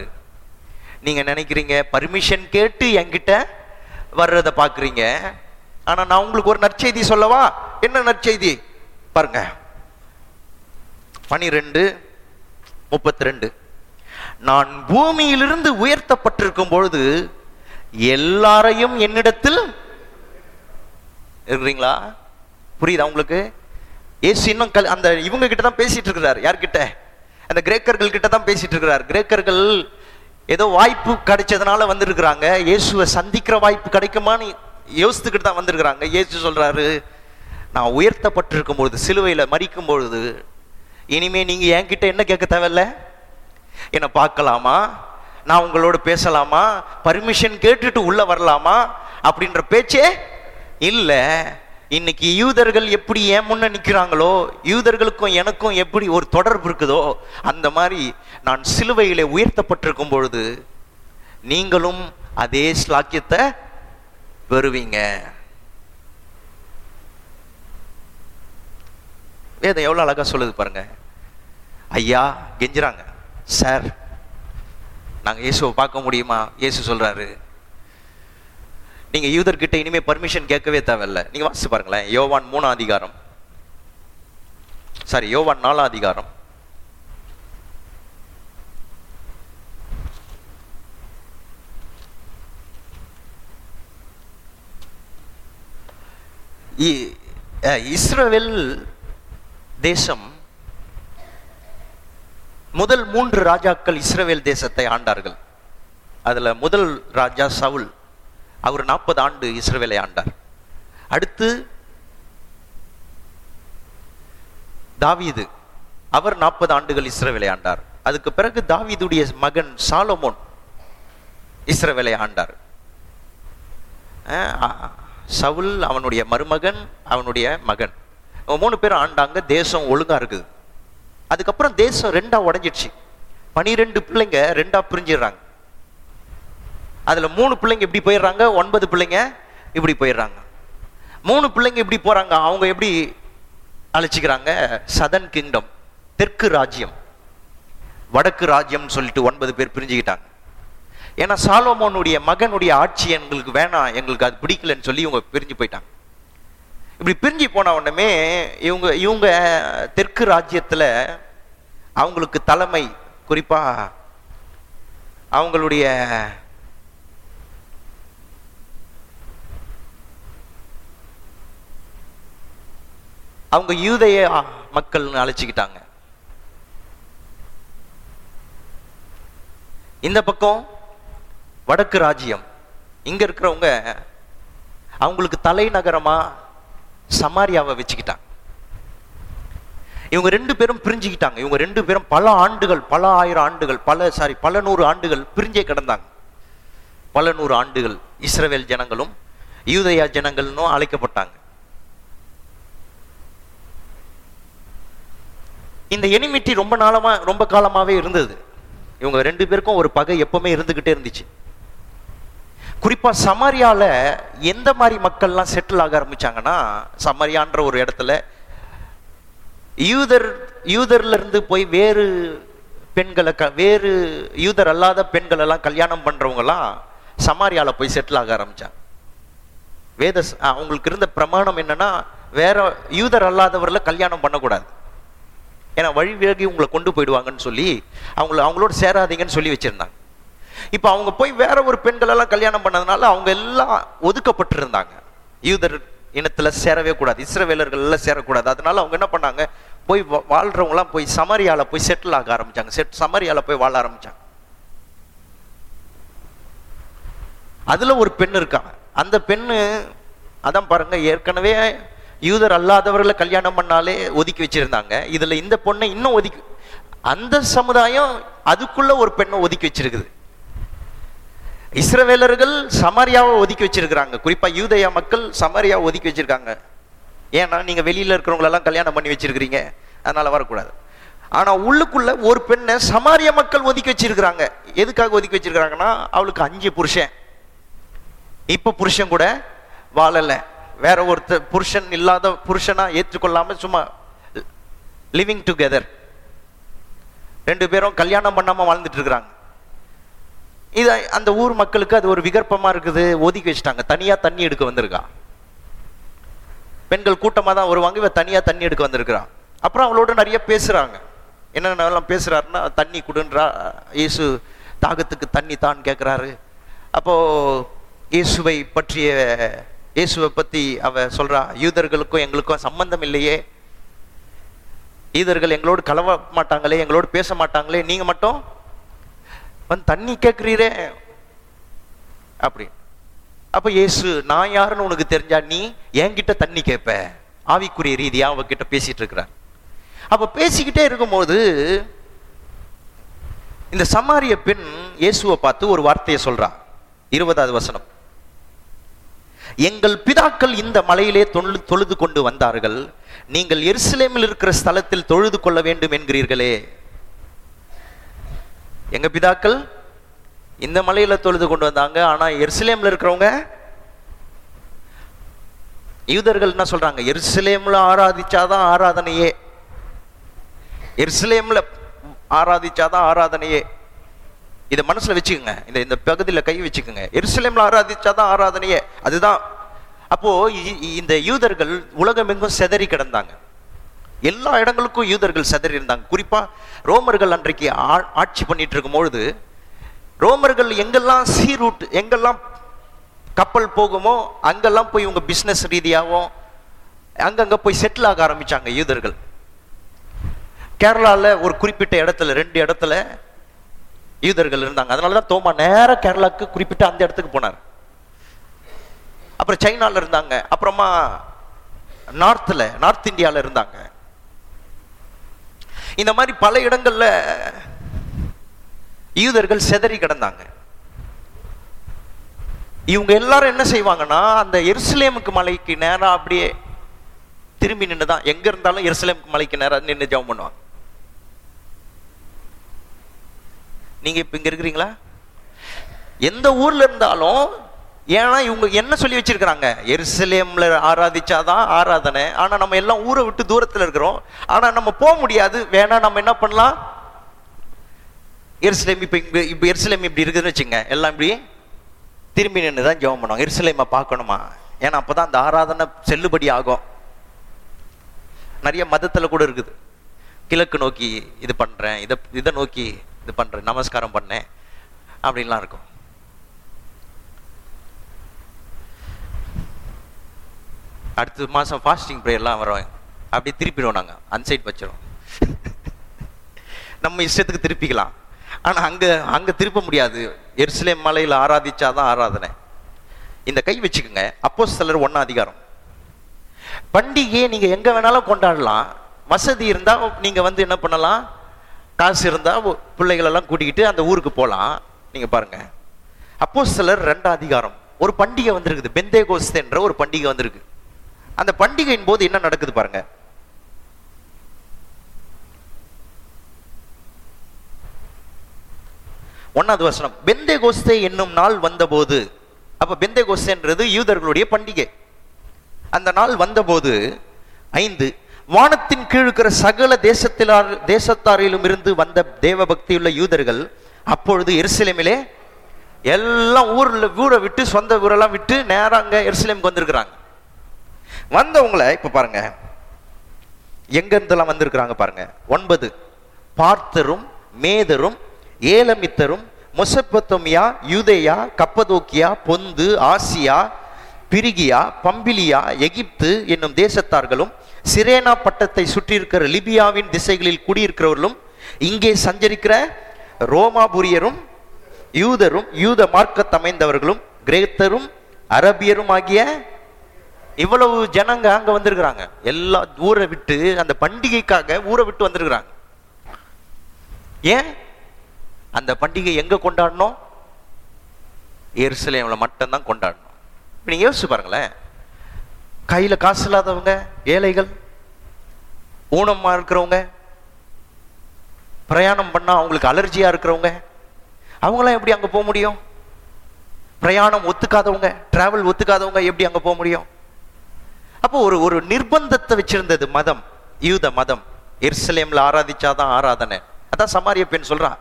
Speaker 1: நீங்க நினைக்கிறீங்க பர்மிஷன் கேட்டு என்கிட்ட வர்றத பாக்குறீங்க ஆனா நான் உங்களுக்கு ஒரு நற்செய்தி சொல்லவா என்ன நற்செய்தி பாருங்க பனிரெண்டு முப்பத்தி ரெண்டு நான் பூமியிலிருந்து உயர்த்தப்பட்டிருக்கும் பொழுது எல்லாரையும் என்னிடத்தில் இருக்கிறீங்களா? புரியுதா உங்களுக்கு? ஏசு இன்னும் கல்- அந்த இவங்க கிட்ட தான் பேசிட்டு இருக்கிறார். யார்கிட்ட? அந்த கிரேக்கர்கள் கிட்ட தான் பேசிட்டு இருக்கிறார். கிரேக்கர்கள் ஏதோ வாய்ப்பு கிடைச்சதுனால வந்திருக்கிறாங்க. இயேசுவை சந்திக்கிற வாய்ப்பு கிடைக்குமான்னு யோசித்துக்கிட்டு தான் வந்திருக்கிறாங்க. இயேசு சொல்றாரு நான் உயர்த்தப்பட்டிருக்கும் பொழுது சிலுவையில மறிக்கும் பொழுது இனிமே நீங்க என்கிட்ட என்ன கேட்க தேவையில்ல? என்னை பார்க்கலாமா? நான் உங்களோட பேசலாமா? பர்மிஷன் கேட்டுட்டு உள்ள வரலாமா? அப்படின்ற பேச்சே இல்லை. இன்னைக்கு யூதர்கள் எப்படி ஏன் முன்ன நிற்கிறாங்களோ யூதர்களுக்கும் எனக்கும் எப்படி ஒரு தொடர்பு இருக்குதோ அந்த மாதிரி நான் சிலுவையிலே உயர்த்தப்பட்டிருக்கும் பொழுது நீங்களும் அதே ஸ்லாக்கியத்தை பெறுவீங்க. வேதம் எவ்வளோ அழகாக சொல்லுது பாருங்க. ஐயா கெஞ்சுறாங்க. சார் நாங்க இயேசுவை பார்க்க முடியுமா? இயேசு சொல்றாரு. நீங்க யூதர்கிட்ட இனிமேல் பர்மிஷன் கேட்கவே தேவையில்ல. நீங்க வாசிச்சு பாருங்களேன். யோவான் மூணாம் அதிகாரம். சாரி யோவான் நாலாம் அதிகாரம். இஸ்ரவேல் தேசம் முதல் மூன்று ராஜாக்கள் இஸ்ரவேல் தேசத்தை ஆண்டார்கள். அதில் முதல் ராஜா சவுல் அவர் நாற்பது ஆண்டு இஸ்ரவேலை ஆண்டார். அடுத்து தாவீது அவர் நாற்பது ஆண்டுகள் இஸ்ரவேலை ஆண்டார். அதுக்கு பிறகு தாவீதுடைய மகன் சாலமோன் இஸ்ரவேலை ஆண்டார். சவுல் அவனுடைய மருமகன் அவனுடைய மகன். மூணு பேர் ஆண்டாங்க தேசம் ஒழுங்கா இருக்குது. அதுக்கப்புறம் தேசம் ரெண்டா உடைஞ்சிடுச்சு. பனிரெண்டு பிள்ளைங்க ரெண்டா பிரிஞ்சிடுறாங்க. அதுல மூணு பிள்ளைங்க இப்படி போயிடுறாங்க ஒன்பது பிள்ளைங்க இப்படி போயிடுறாங்க. மூணு பிள்ளைங்க இப்படி போறாங்க அவங்க எப்படி அழைச்சிக்கிறாங்க? சதன் கிங்டம் தெற்கு ராஜ்யம். வடக்கு ராஜ்யம் சொல்லிட்டு ஒன்பது பேர் பிரிஞ்சுக்கிட்டாங்க. ஏன்னா சாலோமோனுடைய மகனுடைய ஆட்சி எங்களுக்கு வேணாம் எங்களுக்கு அது பிடிக்கலன்னு சொல்லி இவங்க பிரிஞ்சு போயிட்டாங்க. இப்படி பிரிஞ்சு போன உடனே இவங்க இவங்க தெற்கு ராஜ்யத்தில் அவங்களுக்கு தலைமை குறிப்பா அவங்களுடைய அவங்க யூதய மக்கள்னு அழைச்சிக்கிட்டாங்க. இந்த பக்கம் வடக்கு ராஜ்யம். இங்க இருக்கிறவங்க அவங்களுக்கு தலைநகரமா சமாரியாவை வச்சுக்கிட்டாங்க. இவங்க ரெண்டு பேரும் பிரிஞ்சுக்கிட்டாங்க. இவங்க ரெண்டு பேரும் பல ஆண்டுகள் பல ஆயிரம் ஆண்டுகள் பல சாரி பல நூறு ஆண்டுகள் பிரிஞ்சே கிடந்தாங்க. பல நூறு ஆண்டுகள் இஸ்ரவேல் ஜனங்களும் யூதயா ஜனங்கள்னும் அழைக்கப்பட்டாங்க. இந்த எனிமிட்டி ரொம்ப நாளமா ரொம்ப காலமாவே இருந்தது. இவங்க ரெண்டு பேருக்கும் ஒரு பகை எப்பவுமே இருந்துகிட்டே இருந்துச்சு. குறிப்பாக சமரியாவில் எந்த மாதிரி மக்கள்லாம் செட்டில் ஆக ஆரம்பிச்சாங்கன்னா சமாரியான்ற ஒரு இடத்துல யூதர் யூதர்லேருந்து போய் வேறு பெண்களை க வேறு யூதர் அல்லாத பெண்களெல்லாம் கல்யாணம் பண்ணுறவங்கலாம் சமாரியால போய் செட்டில் ஆக ஆரம்பித்தாங்க வேத அவங்களுக்கு இருந்த பிரமாணம் என்னன்னா வேற யூதர் அல்லாதவரில் கல்யாணம் பண்ணக்கூடாது. ஏன்னா வழி விலகி உங்களை கொண்டு போயிடுவாங்கன்னு சொல்லி அவங்கள அவங்களோட சேராதீங்கன்னு சொல்லி வச்சிருந்தாங்க. இப்போ அவங்க போய் வேற ஒரு பெண்களெல்லாம் கல்யாணம் பண்ணதுனால அவங்க எல்லாம் ஒதுக்கப்பட்டிருந்தாங்க. யூதர் இனத்துல சேரவே கூடாது இஸ்ரவேலர்கள்லாம் சேரக்கூடாது. அதனால அவங்க என்ன பண்ணாங்க? போய் வா- போய் சமரியால போய் செட்டில் ஆக ஆரம்பிச்சாங்க. செட் சமரியால போய் வாழ ஆரம்பிச்சாங்க. அதுல ஒரு பெண் இருக்காங்க. அந்த பெண்ணு அதான் பாருங்க ஏற்கனவே யூதர் அல்லாதவர்களை கல்யாணம் பண்ணாலே ஒதுக்கி வச்சிருந்தாங்க. இதுல இந்த பொண்ணை இன்னும் ஒதுக்கி அந்த சமுதாயம் அதுக்குள்ள ஒரு பெண்ணை ஒதுக்கி வச்சிருக்குது. இஸ்ரவேலர்கள் சமாரியாவை ஒதுக்கி வச்சிருக்கிறாங்க. குறிப்பா யூதயா மக்கள் சமாரியாவை ஒதுக்கி வச்சிருக்காங்க. ஏன்னா நீங்க வெளியில இருக்கிறவங்களெல்லாம் கல்யாணம் பண்ணி வச்சிருக்கிறீங்க? அதனால வரக்கூடாது. ஆனா உள்ளுக்குள்ள ஒரு பெண்ணை சமாரிய மக்கள் ஒதுக்கி வச்சிருக்கிறாங்க. எதுக்காக ஒதுக்கி வச்சிருக்கிறாங்கன்னா அவளுக்கு அஞ்சு புருஷன். இப்ப புருஷன் கூட வாழல. வேற ஒருத்தர் புருஷன் இல்லாத புருஷனா ஏற்றுக்கொள்ளாம சும்மா லிவிங் டுகெதர் ரெண்டு பேரும் கல்யாணம் பண்ணாம வாழ்ந்துட்டு இருக்கிறாங்க. இது அந்த ஊர் மக்களுக்கு அது ஒரு விகற்பமாக இருக்குது. ஒதுக்கி வச்சுட்டாங்க. தனியாக தண்ணி எடுக்க வந்திருக்கா. பெண்கள் கூட்டமாக தான் வருவாங்க. இவன் தனியாக தண்ணி எடுக்க வந்திருக்கிறான். அப்புறம் அவளோட நிறைய பேசுகிறாங்க என்னென்னலாம் பேசுகிறாருன்னா தண்ணி கொடுன்றா இயேசு தாகத்துக்கு தண்ணி தான் கேட்குறாரு அப்போ இயேசுவை பற்றிய இயேசுவை பற்றி அவ சொல்கிறா யூதர்களுக்கும் எங்களுக்கும் சம்பந்தம் இல்லையே. யூதர்கள் எங்களோடு கலவ மாட்டாங்களே எங்களோடு பேச மாட்டாங்களே. நீங்கள் மட்டும் வந்து தண்ணி கேட்குறீரே அப்படி. அப்போ ஏசு நான் யாருன்னு உனக்கு தெரிஞ்சா நீ என்கிட்ட தண்ணி கேட்ப ஆவிக்குரிய ரீதியாக அவகிட்ட பேசிட்டு இருக்கிறார். அப்போ பேசிக்கிட்டே இருக்கும்போது இந்த சமாரிய பெண் இயேசுவை பார்த்து ஒரு வார்த்தையை சொல்றா. இருபதாவது வசனம். எங்கள் பிதாக்கள் இந்த மலையிலே தொழு தொழுது கொண்டு வந்தார்கள். நீங்கள் எருசலேமில் இருக்கிற ஸ்தலத்தில் தொழுது கொள்ள வேண்டும் என்கிறீர்களே. எங்க பிதாக்கள் இந்த மலையில தொழுது கொண்டு வந்தாங்க. ஆனா எருசலேமில் இருக்கிறவங்க யூதர்கள் என்ன சொல்றாங்க? எருசலேம்ல ஆராதிச்சாதான் ஆராதனையே. எருசலேம்ல ஆராதிச்சாதான் ஆராதனையே. இதை மனசுல வச்சுக்கோங்க. இந்த இந்த பகுதியில கை வச்சுக்கோங்க. எருசலேம்ல ஆராதிச்சாதான் ஆராதனையே. அதுதான். அப்போ இ- இந்த யூதர்கள் உலகமெங்கும் செதறி கிடந்தாங்க. எல்லா இடங்களுக்கும் யூதர்கள் செதறி இருந்தாங்க. குறிப்பா ரோமர்கள் அன்றைக்கு ஆ- ஆட்சி பண்ணிட்டு இருக்கும்பொழுது ரோமர்கள் எங்கெல்லாம் சீ ரூட் எங்கெல்லாம் கப்பல் போகுமோ அங்கெல்லாம் போய் உங்கள் பிஸ்னஸ் ரீதியாகவும் அங்கங்கே போய் செட்டில் ஆக ஆரம்பிச்சாங்க யூதர்கள். கேரளாவில் ஒரு குறிப்பிட்ட இடத்துல ரெண்டு இடத்துல யூதர்கள் இருந்தாங்க. அதனாலதான் தோமா நேராக கேரளாவுக்கு குறிப்பிட்ட அந்த இடத்துக்கு போனார். அப்புறம் சைனாவில் இருந்தாங்க. அப்புறமா நார்த்தில் நார்த் இந்தியாவில் இருந்தாங்க. இந்த மாதிரி பல இடங்கள்ல யூதர்கள் செதறி கிடந்தாங்க. இவங்க எல்லாரும் என்ன செய்வாங்கன்னா அந்த எருசலேமுக்கு மலைக்கு நேராக அப்படியே திரும்பி நின்று தான் எங்க இருந்தாலும் எருசலேமுக்கு மலைக்கு நேராக நின்று ஜெபம் பண்ணுவாங்க. நீங்க இப்ப இங்க இருக்கிறீங்களா? எந்த ஊர்ல இருந்தாலும் ஏன்னா இவங்க என்ன சொல்லி வச்சிருக்கிறாங்க? எருசலேம்ல ஆராதிச்சாதான் ஆராதனை. ஆனா நம்ம எல்லாம் ஊரை விட்டு தூரத்துல இருக்கிறோம். ஆனா நம்ம போக முடியாது. வேணா நம்ம என்ன பண்ணலாம்? எருசலேம் இப்ப இங்க இப்ப எருசலேம் இப்படி இருக்குதுன்னு வச்சுங்க. எல்லாம் இப்படி திரும்பி நின்று தான் ஜெபம் பண்ணுவாங்க. எருசலேமை பார்க்கணுமா? ஏன்னா அப்பதான் அந்த ஆராதனை செல்லுபடி ஆகும். நிறைய மதத்துல கூட இருக்குது. கிழக்கு நோக்கி இது பண்றேன். இதை இதை நோக்கி இது பண்றேன். நமஸ்காரம் பண்ணேன். அப்படின்லாம் இருக்கும். அடுத்த மாதம் ஃபாஸ்டிங் ப்ரேயர்லாம் வரும். அப்படியே திருப்பிடுவோம் நாங்கள் அன்சைட் வச்சிடும் நம்ம இஷ்டத்துக்கு திருப்பிக்கலாம். ஆனால் அங்கே அங்கே திருப்ப முடியாது. எருசலேம் மலையில ஆராதிச்சாதான் ஆராதனை. இந்த கை வச்சுக்கோங்க. அப்போஸ்தலர் ஒன்றா அதிகாரம். பண்டிகையை நீங்கள் எங்கே வேணாலும் கொண்டாடலாம். வசதி இருந்தால் நீங்கள் வந்து என்ன பண்ணலாம்? காசு இருந்தால் பிள்ளைகளெல்லாம் கூட்டிக்கிட்டு அந்த ஊருக்கு போகலாம் நீங்கள் பாருங்கள் அப்போ அப்போஸ்தலர் ரெண்டாம் அதிகாரம். ஒரு பண்டிகை வந்திருக்குது. பெந்தே என்ற ஒரு பண்டிகை வந்திருக்கு. அந்த பண்டிகையின் போது என்ன நடக்குது பாருங்க. ஒன்னாவது வசனம் பெந்தே கோஸ்தே என்னும் நாள் வந்தபோது அப்ப பெந்தே கோஸ்தேன்றது யூதர்களுடைய பண்டிகை. அந்த நாள் வந்தபோது ஐந்து வானத்தின் கீழ் இருக்கிற சகல தேசத்திலார் தேசத்தாரிலும் இருந்து வந்த தேவ பக்தியுள்ள யூதர்கள் அப்பொழுது எருசலேமிலே எல்லாம் ஊர்ல ஊரை விட்டு சொந்த ஊரெல்லாம் விட்டு நேராங்க எருசலேமுக்கு வந்திருக்கிறாங்க. வந்தவங்களை இப்போ பாருங்க. எங்கெந்தெல்லாம் வந்திருக்கிறாங்க பாருங்க. ஒன்பது. பார்த்தரும் மேதரும் ஏலமித்தரும் மொசப்பத்தோமியா யூதேயா கப்பதோக்கியா பொந்து ஆசியா பிரிகியா பம்பிலியா எகிப்து என்னும் தேசத்தார்களும் சிரேனா பட்டத்தை சுற்றியிருக்கிற லிபியாவின் திசைகளில் குடியிருக்கிறவர்களும் இங்கே சஞ்சரிக்கிற ரோமாபுரியரும் யூதரும் யூத மார்க்கத்தமைந்தவர்களும் கிரேத்தரும் அரபியரும் ஆகிய இவ்வளவு ஜனங்க அங்க வந்திருக்கிறாங்க. எல்லா ஊரை விட்டு அந்த பண்டிகைக்காக ஊரை விட்டு வந்திருக்கிறாங்க. ஏன்? அந்த பண்டிகை எங்க கொண்டாடணும்? எருசலேம்ல மட்டும்தான் கொண்டாடணும். இப்ப நீங்க யோசிச்சு பாருங்களேன். கையில காசு இல்லாதவங்க ஏழைகள் ஊனமா இருக்கிறவங்க பிரயாணம் பண்ணா அவங்களுக்கு அலர்ஜியா இருக்கிறவங்க அவங்களாம் எப்படி அங்க போக முடியும்? பிரயாணம் ஒத்துக்காதவங்க டிராவல் ஒத்துக்காதவங்க எப்படி அங்க போக முடியும்? அப்போ ஒரு ஒரு நிர்பந்தத்தை வச்சிருந்தது மதம் யூத மதம். எருசலேம்ல ஆராதிச்சாதான் ஆராதனை. அதான் சமாரிய பெண் சொல்றான்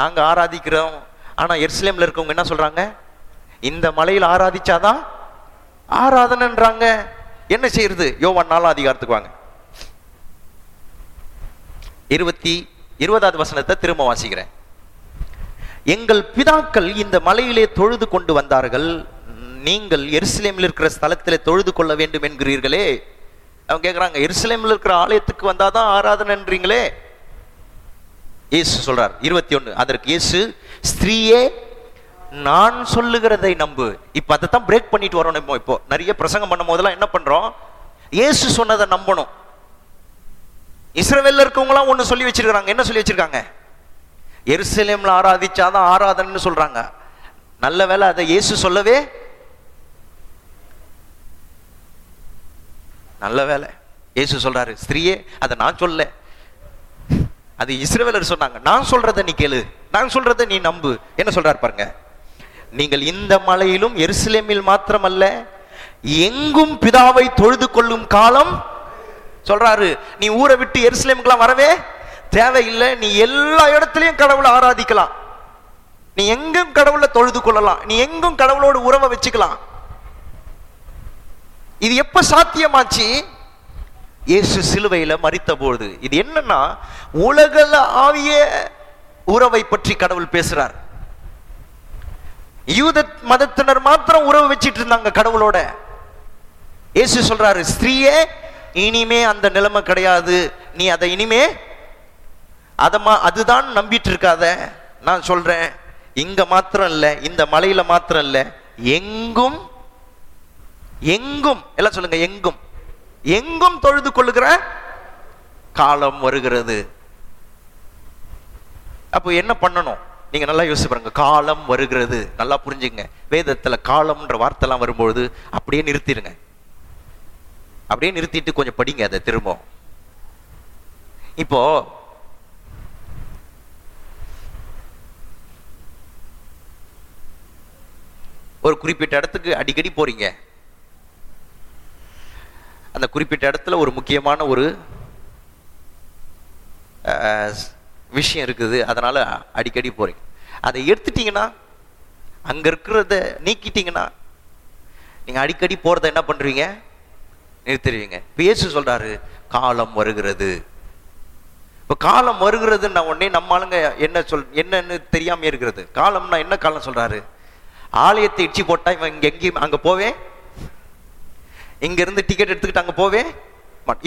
Speaker 1: நாங்க ஆராதிக்கிறோம் ஆனா எருசலேம்ல இருக்கவங்க என்ன சொல்றாங்க? இந்த மலையில் ஆராதிச்சாதான் ஆராதனைன்றாங்க. என்ன செய்யறது? யோவான் நாலாம் அதிகாரத்துக்கு வாங்க. இருபத்தி இருபதாவது வசனத்தை திரும்ப வாசிக்கிறேன். எங்கள் பிதாக்கள் இந்த மலையிலே தொழுது கொண்டு வந்தார்கள் நீங்கள் எருசலேமில் இருக்கிற ஸ்தலத்தில் தொழுது கொள்ள வேண்டும் என்கிறீர்களே. அவங்க கேட்குறாங்க எருசலேமில் இருக்கிற ஆலயத்துக்கு வந்தாதான் ஆராதனைன்றீங்களே இயேசு சொல்றார் இருபத்தி ஒன்று அதற்கு இயேசு ஸ்திரீயே நான் சொல்லுகிறதை நம்பு. இப்போ அதை தான் பிரேக் பண்ணிட்டு வரணும் இப்போ. நிறைய பிரசங்கம் பண்ணும் போதெல்லாம் என்ன பண்ணுறோம் இயேசு சொன்னதை நம்பணும். இஸ்ரேவேல இருக்கவங்களாம் ஒன்று சொல்லி வச்சிருக்கிறாங்க. என்ன சொல்லி வச்சிருக்காங்க? எருசலேம்ல ஆராதிச்சாதான் ஆராதனைன்னு சொல்றாங்க. நல்ல வேலை அதை இயேசு சொல்லவே நல்ல வேலை. இயேசு சொல்றாரு ஸ்திரீயே அதை நான் சொல்ல அது இஸ்ரேவேலர் சொன்னாங்க நான் சொல்றதை நீ கேளு. நான் சொல்றதை நீ நம்பு. என்ன சொல்றாரு பாருங்க. நீங்கள் இந்த மலையிலும் எருசலேமில் மாத்திரமல்ல எங்கும் பிதாவை தொழுது கொள்ளும் காலம் சொல்றாரு. நீ ஊரை விட்டு எருசலேமுக்கெல்லாம் வரவே தேவையில்லை. நீ எல்லா இடத்துலையும் கடவுளை ஆராதிக்கலாம். நீ எங்கும் கடவுளை தொழுது கொள்ளலாம். நீ எங்கும் கடவுளோட உறவை வச்சுக்கலாம். இது எப்ப சாத்தியமாச்சு? இயேசு சிலுவையில மறித்த போது இது என்னன்னா உலகள ஆவிய உறவை பற்றி கடவுள் பேசுறார். யூத மதத்தினர் மாத்திரம் உறவு வச்சிட்டு இருந்தாங்க கடவுளோட. இயேசு சொல்றாரு ஸ்திரீயே இனிமே அந்த நிலைமை கிடையாது. நீ அதை இனிமே அதமா அதுதான் நம்பிட்டு இருக்காத. நான் சொல்றேன் இங்க மாத்திரம் இல்ல இந்த மலையில மாத்திரம் இல்ல. எங்கும் எங்கும் எல்லாம் சொல்லுங்க எங்கும். எங்கும் தொழுது கொள்ளுகிற காலம் வருகிறது. அப்போ என்ன பண்ணணும்? நீங்க நல்லா யோசிச்சு பாருங்க காலம் வருகிறது. நல்லா புரிஞ்சுங்க. வேதத்துல காலம்ன்ற வார்த்தைலாம் வரும்பொழுது அப்படியே நிறுத்திடுங்க. அப்படியே நிறுத்திட்டு கொஞ்சம் படிங்க அதை திரும்ப. இப்போ ஒரு குறிப்பிட்ட இடத்துக்கு அடிக்கடி போறீங்க. அந்த குறிப்பிட்ட இடத்துல ஒரு முக்கியமான ஒரு விஷயம் இருக்குது. அதனால் அடிக்கடி போகிறீங்க அதை எடுத்துட்டீங்கன்னா அங்கே இருக்கிறத நீக்கிட்டீங்கன்னா நீங்கள் அடிக்கடி போகிறத என்ன பண்ணுறீங்க நிறுத்திடுவீங்க. இப்ப இயேசு சொல்கிறாரு காலம் வருகிறது. இப்போ காலம் வருகிறதுன்னா உடனே நம்ம ஆளுங்க என்ன சொல் என்னன்னு தெரியாமல் இருக்கிறது. காலம்னா என்ன காலம் சொல்கிறாரு ஆலயத்தை இடிச்சு போட்டால் இவன் இங்கே எங்கேயும் அங்கே போவேன் இங்கேருந்து டிக்கெட் எடுத்துக்கிட்டு அங்கே போவே?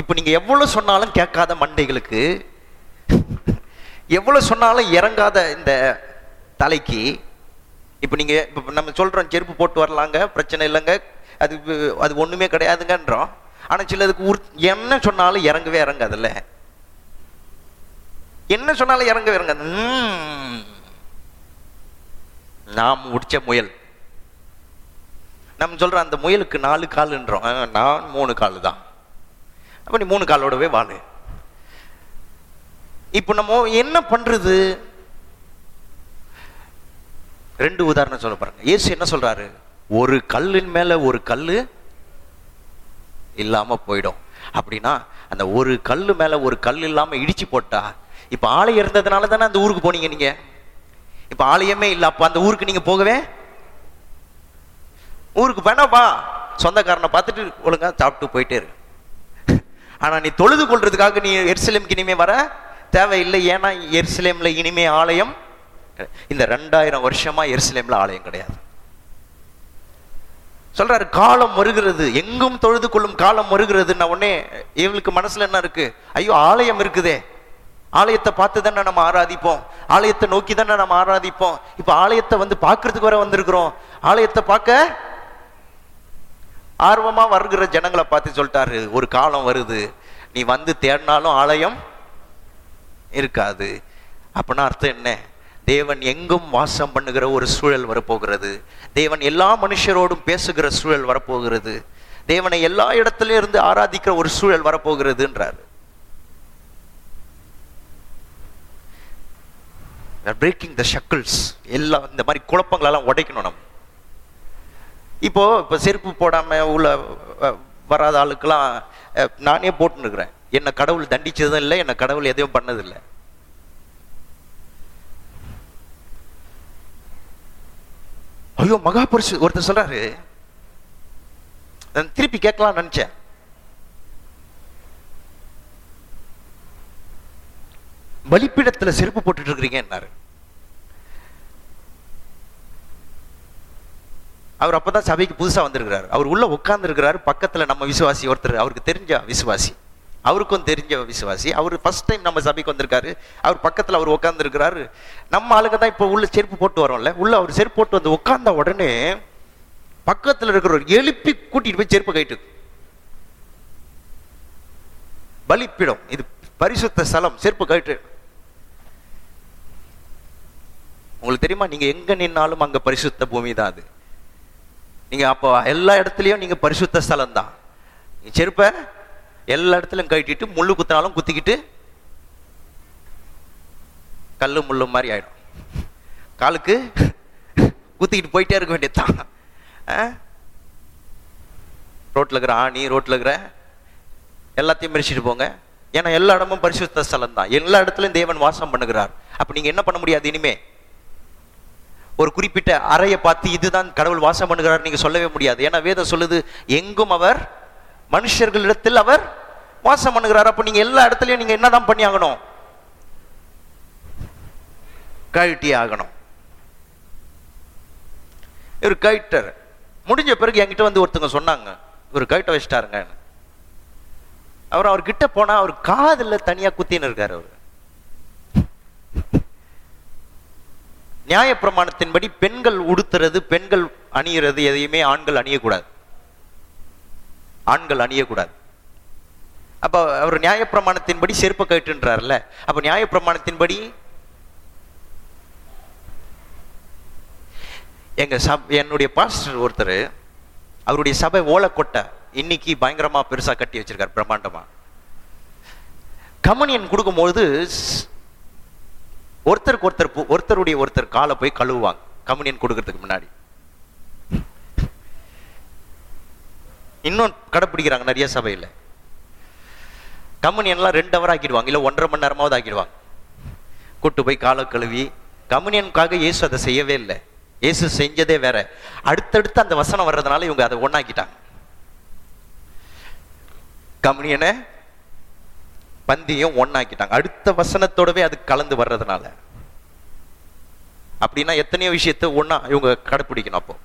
Speaker 1: இப்போ நீங்கள் எவ்வளோ சொன்னாலும் கேட்காத மண்டைகளுக்கு எவ்வளோ சொன்னாலும் இறங்காத இந்த தலைக்கு இப்போ நீங்கள் இப்போ நம்ம சொல்கிறோம் செருப்பு போட்டு வரலாங்க பிரச்சனை இல்லைங்க அது அது ஒன்றுமே கிடையாதுங்கன்றோம். ஆனால் சிலதுக்கு உர் என்ன சொன்னாலும் இறங்கவே இறங்காதுல்ல. என்ன சொன்னாலும் இறங்கவே இறங்காது. நாம் உடிச்ச முயல். நம்ம சொல்கிறோம் அந்த முயலுக்கு நாலு காலுன்றோம். நான் மூணு கால் தான் அப்போ நீ மூணு காலோடவே வாழு. இப்போ நம்ம என்ன பண்ணுறது ரெண்டு உதாரணம் சொல்ல பாருங்க. இயேசு என்ன சொல்கிறாரு ஒரு கல்லின் மேலே ஒரு கல் இல்லாமல் போயிடும். அப்படின்னா அந்த ஒரு கல் மேலே ஒரு கல் இல்லாமல் இடிச்சு போட்டா இப்போ ஆலயம் இருந்ததுனால தானே அந்த ஊருக்கு போனீங்க நீங்கள் இப்போ ஆலயமே இல்லை. அப்போ அந்த ஊருக்கு நீங்கள் போகவே ஊருக்கு வேணாப்பா சொந்தக்காரனை பார்த்துட்டு ஒழுங்காக சாப்பிட்டு போயிட்டே இரு. ஆனால் நீ தொழுது கொள்றதுக்காக நீ எருசலேமுக்கு இனிமே வர? தேவையில்லை. ஏன்னா எருசலேம்ல இனிமே ஆலயம் இந்த ரெண்டாயிரம் வருஷமா எருசலேம்ல ஆலயம் கிடையாது. சொல்றாரு காலம் வருகிறது. எங்கும் தொழுது கொள்ளும் காலம் வருகிறதுன்னா உடனே இவளுக்கு மனசுல என்ன இருக்கு? ஐயோ ஆலயம் இருக்குதே. ஆலயத்தை பார்த்து தானே நம்ம ஆராதிப்போம். ஆலயத்தை நோக்கி தானே நம்ம ஆராதிப்போம். இப்போ ஆலயத்தை வந்து பார்க்கறதுக்கு வர வந்திருக்கிறோம். ஆலயத்தை பார்க்க ஆர்வமாக வருகிற ஜனங்களை பார்த்து சொல்லிட்டாரு ஒரு காலம் வருது. நீ வந்து தேடினாலும் ஆலயம் இருக்காது. அப்படின்னா அர்த்தம் என்ன? தேவன் எங்கும் வாசம் பண்ணுகிற ஒரு சூழல் வரப்போகிறது. தேவன் எல்லா மனுஷரோடும் பேசுகிற சூழல் வரப்போகிறது. தேவனை எல்லா இடத்துல இருந்து ஆராதிக்கிற ஒரு சூழல் வரப்போகிறதுன்றார். பிரேக்கிங் த ஷக்கிள்ஸ் எல்லாம் இந்த மாதிரி குழப்பங்களெல்லாம் உடைக்கணும் நம்ம. இப்போ இப்போ செருப்பு போடாம உள்ள வராத ஆளுக்கெல்லாம் நானே போட்டுன்னு இருக்கிறேன் என்னை கடவுள் தண்டிச்சதும் இல்லை என்னை கடவுள் எதையும் பண்ணதில்லை. ஐயோ மகாபுருஷ ஒருத்தர் சொல்றாரு. நான் திருப்பி கேட்கலாம் நினைச்சேன். பலிப்பீடத்துல செருப்பு போட்டுட்டு இருக்கிறீங்கன்னாரு. அவர் அப்பதான் சபைக்கு புதுசாக வந்திருக்கிறார். அவர் உள்ளே உட்கார்ந்து பக்கத்தில் நம்ம விசுவாசி ஒருத்தர் அவருக்கு தெரிஞ்ச விசுவாசி. அவருக்கும் தெரிஞ்ச விசுவாசி. அவர் ஃபர்ஸ்ட் டைம் நம்ம சபைக்கு வந்திருக்காரு. அவர் பக்கத்தில் அவர் உட்காந்துருக்கிறாரு நம்ம ஆளுங்க தான் இப்போ உள்ள செருப்பு போட்டு வரோம்ல. உள்ள அவர் செருப்பு போட்டு வந்து உட்கார்ந்த உடனே பக்கத்தில் இருக்கிறவர் எழுப்பி கூட்டிகிட்டு போய் செருப்பு கைட்டு பலிப்பிடம். இது பரிசுத்த ஸ்தலம். செருப்பு கைட்டு உங்களுக்கு தெரியுமா? நீங்கள் எங்கே நின்னாலும் அங்கே பரிசுத்த பூமி தான் அது. நீங்கள் அப்போ எல்லா இடத்துலையும் நீங்கள் பரிசுத்த ஸ்தலம் தான் செருப்ப எல்லா இடத்துலையும் கட்டிட்டு முள்ளு குத்தினாலும் குத்திக்கிட்டு கல்லு முள்ளு மாதிரி ஆகிடும் காலுக்கு குத்திக்கிட்டு போயிட்டே இருக்க வேண்டியதுதான். ரோட்டில் இருக்கிற ஆணி ரோட்டில் இருக்கிற எல்லாத்தையும் பறிச்சுட்டு போங்க. ஏன்னா எல்லா இடமும் பரிசுத்த ஸ்தலம் தான் எல்லா இடத்துலையும் தேவன் வாசம் பண்ணுகிறார். அப்போ நீங்கள் என்ன பண்ண முடியாது இனிமே? ஒரு குறிப்பிட்ட அறையை பார்த்து இதுதான் கடவுள் வாசம் பண்ணுகிறார் நீங்க சொல்லவே முடியாது. ஏன்னா வேதம் சொல்லுது எங்கும் அவர் மனுஷர்களிடத்தில் அவர் வாசம் பண்ணுகிறார். அப்ப நீங்க எல்லா இடத்துலயும் நீங்க என்னதான் பண்ணி ஆகணும்? கழட்டி ஆகணும். இவர் கைட்டர் முடிஞ்ச பிறகு என்கிட்ட வந்து ஒருத்தவங்க சொன்னாங்க இவர் கைட்ட வச்சிட்டாருங்க. அவர் அவர் கிட்ட போனா அவர் காதில் தனியா குத்தின்னு இருக்காரு அவர். நியாயப்பிரமாணத்தின்படி பெண்கள் உடுத்துறது பெண்கள் அணியிறது எதையுமே ஆண்கள் அணியக்கூடாது. ஆண்கள் அணியக்கூடாது. அப்ப அவர் நியாய செருப்பை செருப்ப கட்டுன்றார்ல அப்ப நியாயப்பிரமாணத்தின்படி எங்க சப் என்னுடைய பாஸ்டர் ஒருத்தர் அவருடைய சபை ஓலக்கொட்டை இன்னைக்கு பயங்கரமா பெருசா கட்டி வச்சிருக்கார் பிரம்மாண்டமா. கமனியன் கொடுக்கும்போது ஒருத்தருக்கு ஒருத்தர் ஒருத்தருடைய ஒருத்தர் காலை போய் கழுவுவாங்க. கம்யூனியன் கொடுக்கறதுக்கு முன்னாடி. இன்னும் கடைப்பிடிக்கிறாங்க நிறைய சபையில். கம்யூனியன்லாம் ரெண்டு ஹவர் ஆக்கிடுவாங்க. இல்லை ஒன்றரை மணி நேரமாவது ஆக்கிடுவாங்க. கூட்டு போய் காலை கழுவி கம்யூனியனுக்காக இயேசு அதை செய்யவே இல்லை. இயேசு செஞ்சதே வேற. அடுத்தடுத்து அந்த வசனம் வர்றதுனால இவங்க அதை ஒன்னாக்கிட்டாங்க கம்யூனியனை பந்தியும் ஒன்னாக்கிட்டாங்க அடுத்த வசனத்தோடவே அது கலந்து வர்றதுனால. அப்படின்னா எத்தனையோ விஷயத்த ஒன்னா இவங்க கடைப்பிடிக்கணும் அப்போ.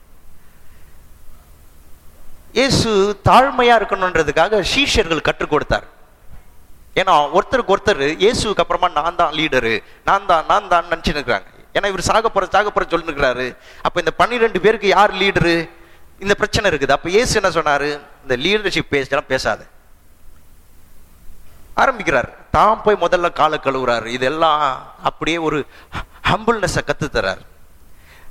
Speaker 1: இயேசு தாழ்மையா இருக்கணுன்றதுக்காக சீஷர்கள் கற்றுக் கொடுத்தார். ஏன்னா ஒருத்தருக்கு ஒருத்தர் இயேசுக்கு அப்புறமா நான் தான் லீடரு நான் தான் நான் தான் நினச்சின்னு இருக்கிறாங்க. ஏன்னா இவர் சாக போற சாக போற சொல்லிருக்கிறாரு. அப்ப இந்த பன்னிரெண்டு பேருக்கு யார் லீடரு இந்த பிரச்சனை இருக்குது. அப்ப இயேசு என்ன சொன்னாரு? இந்த லீடர்ஷிப் பேசலாம் பேசாது. ஆரம்பிக்கிறார். தான் போய் முதல்ல காலை கழுவுறாரு. இதெல்லாம் அப்படியே ஒரு ஹம்பிள்னஸை கத்து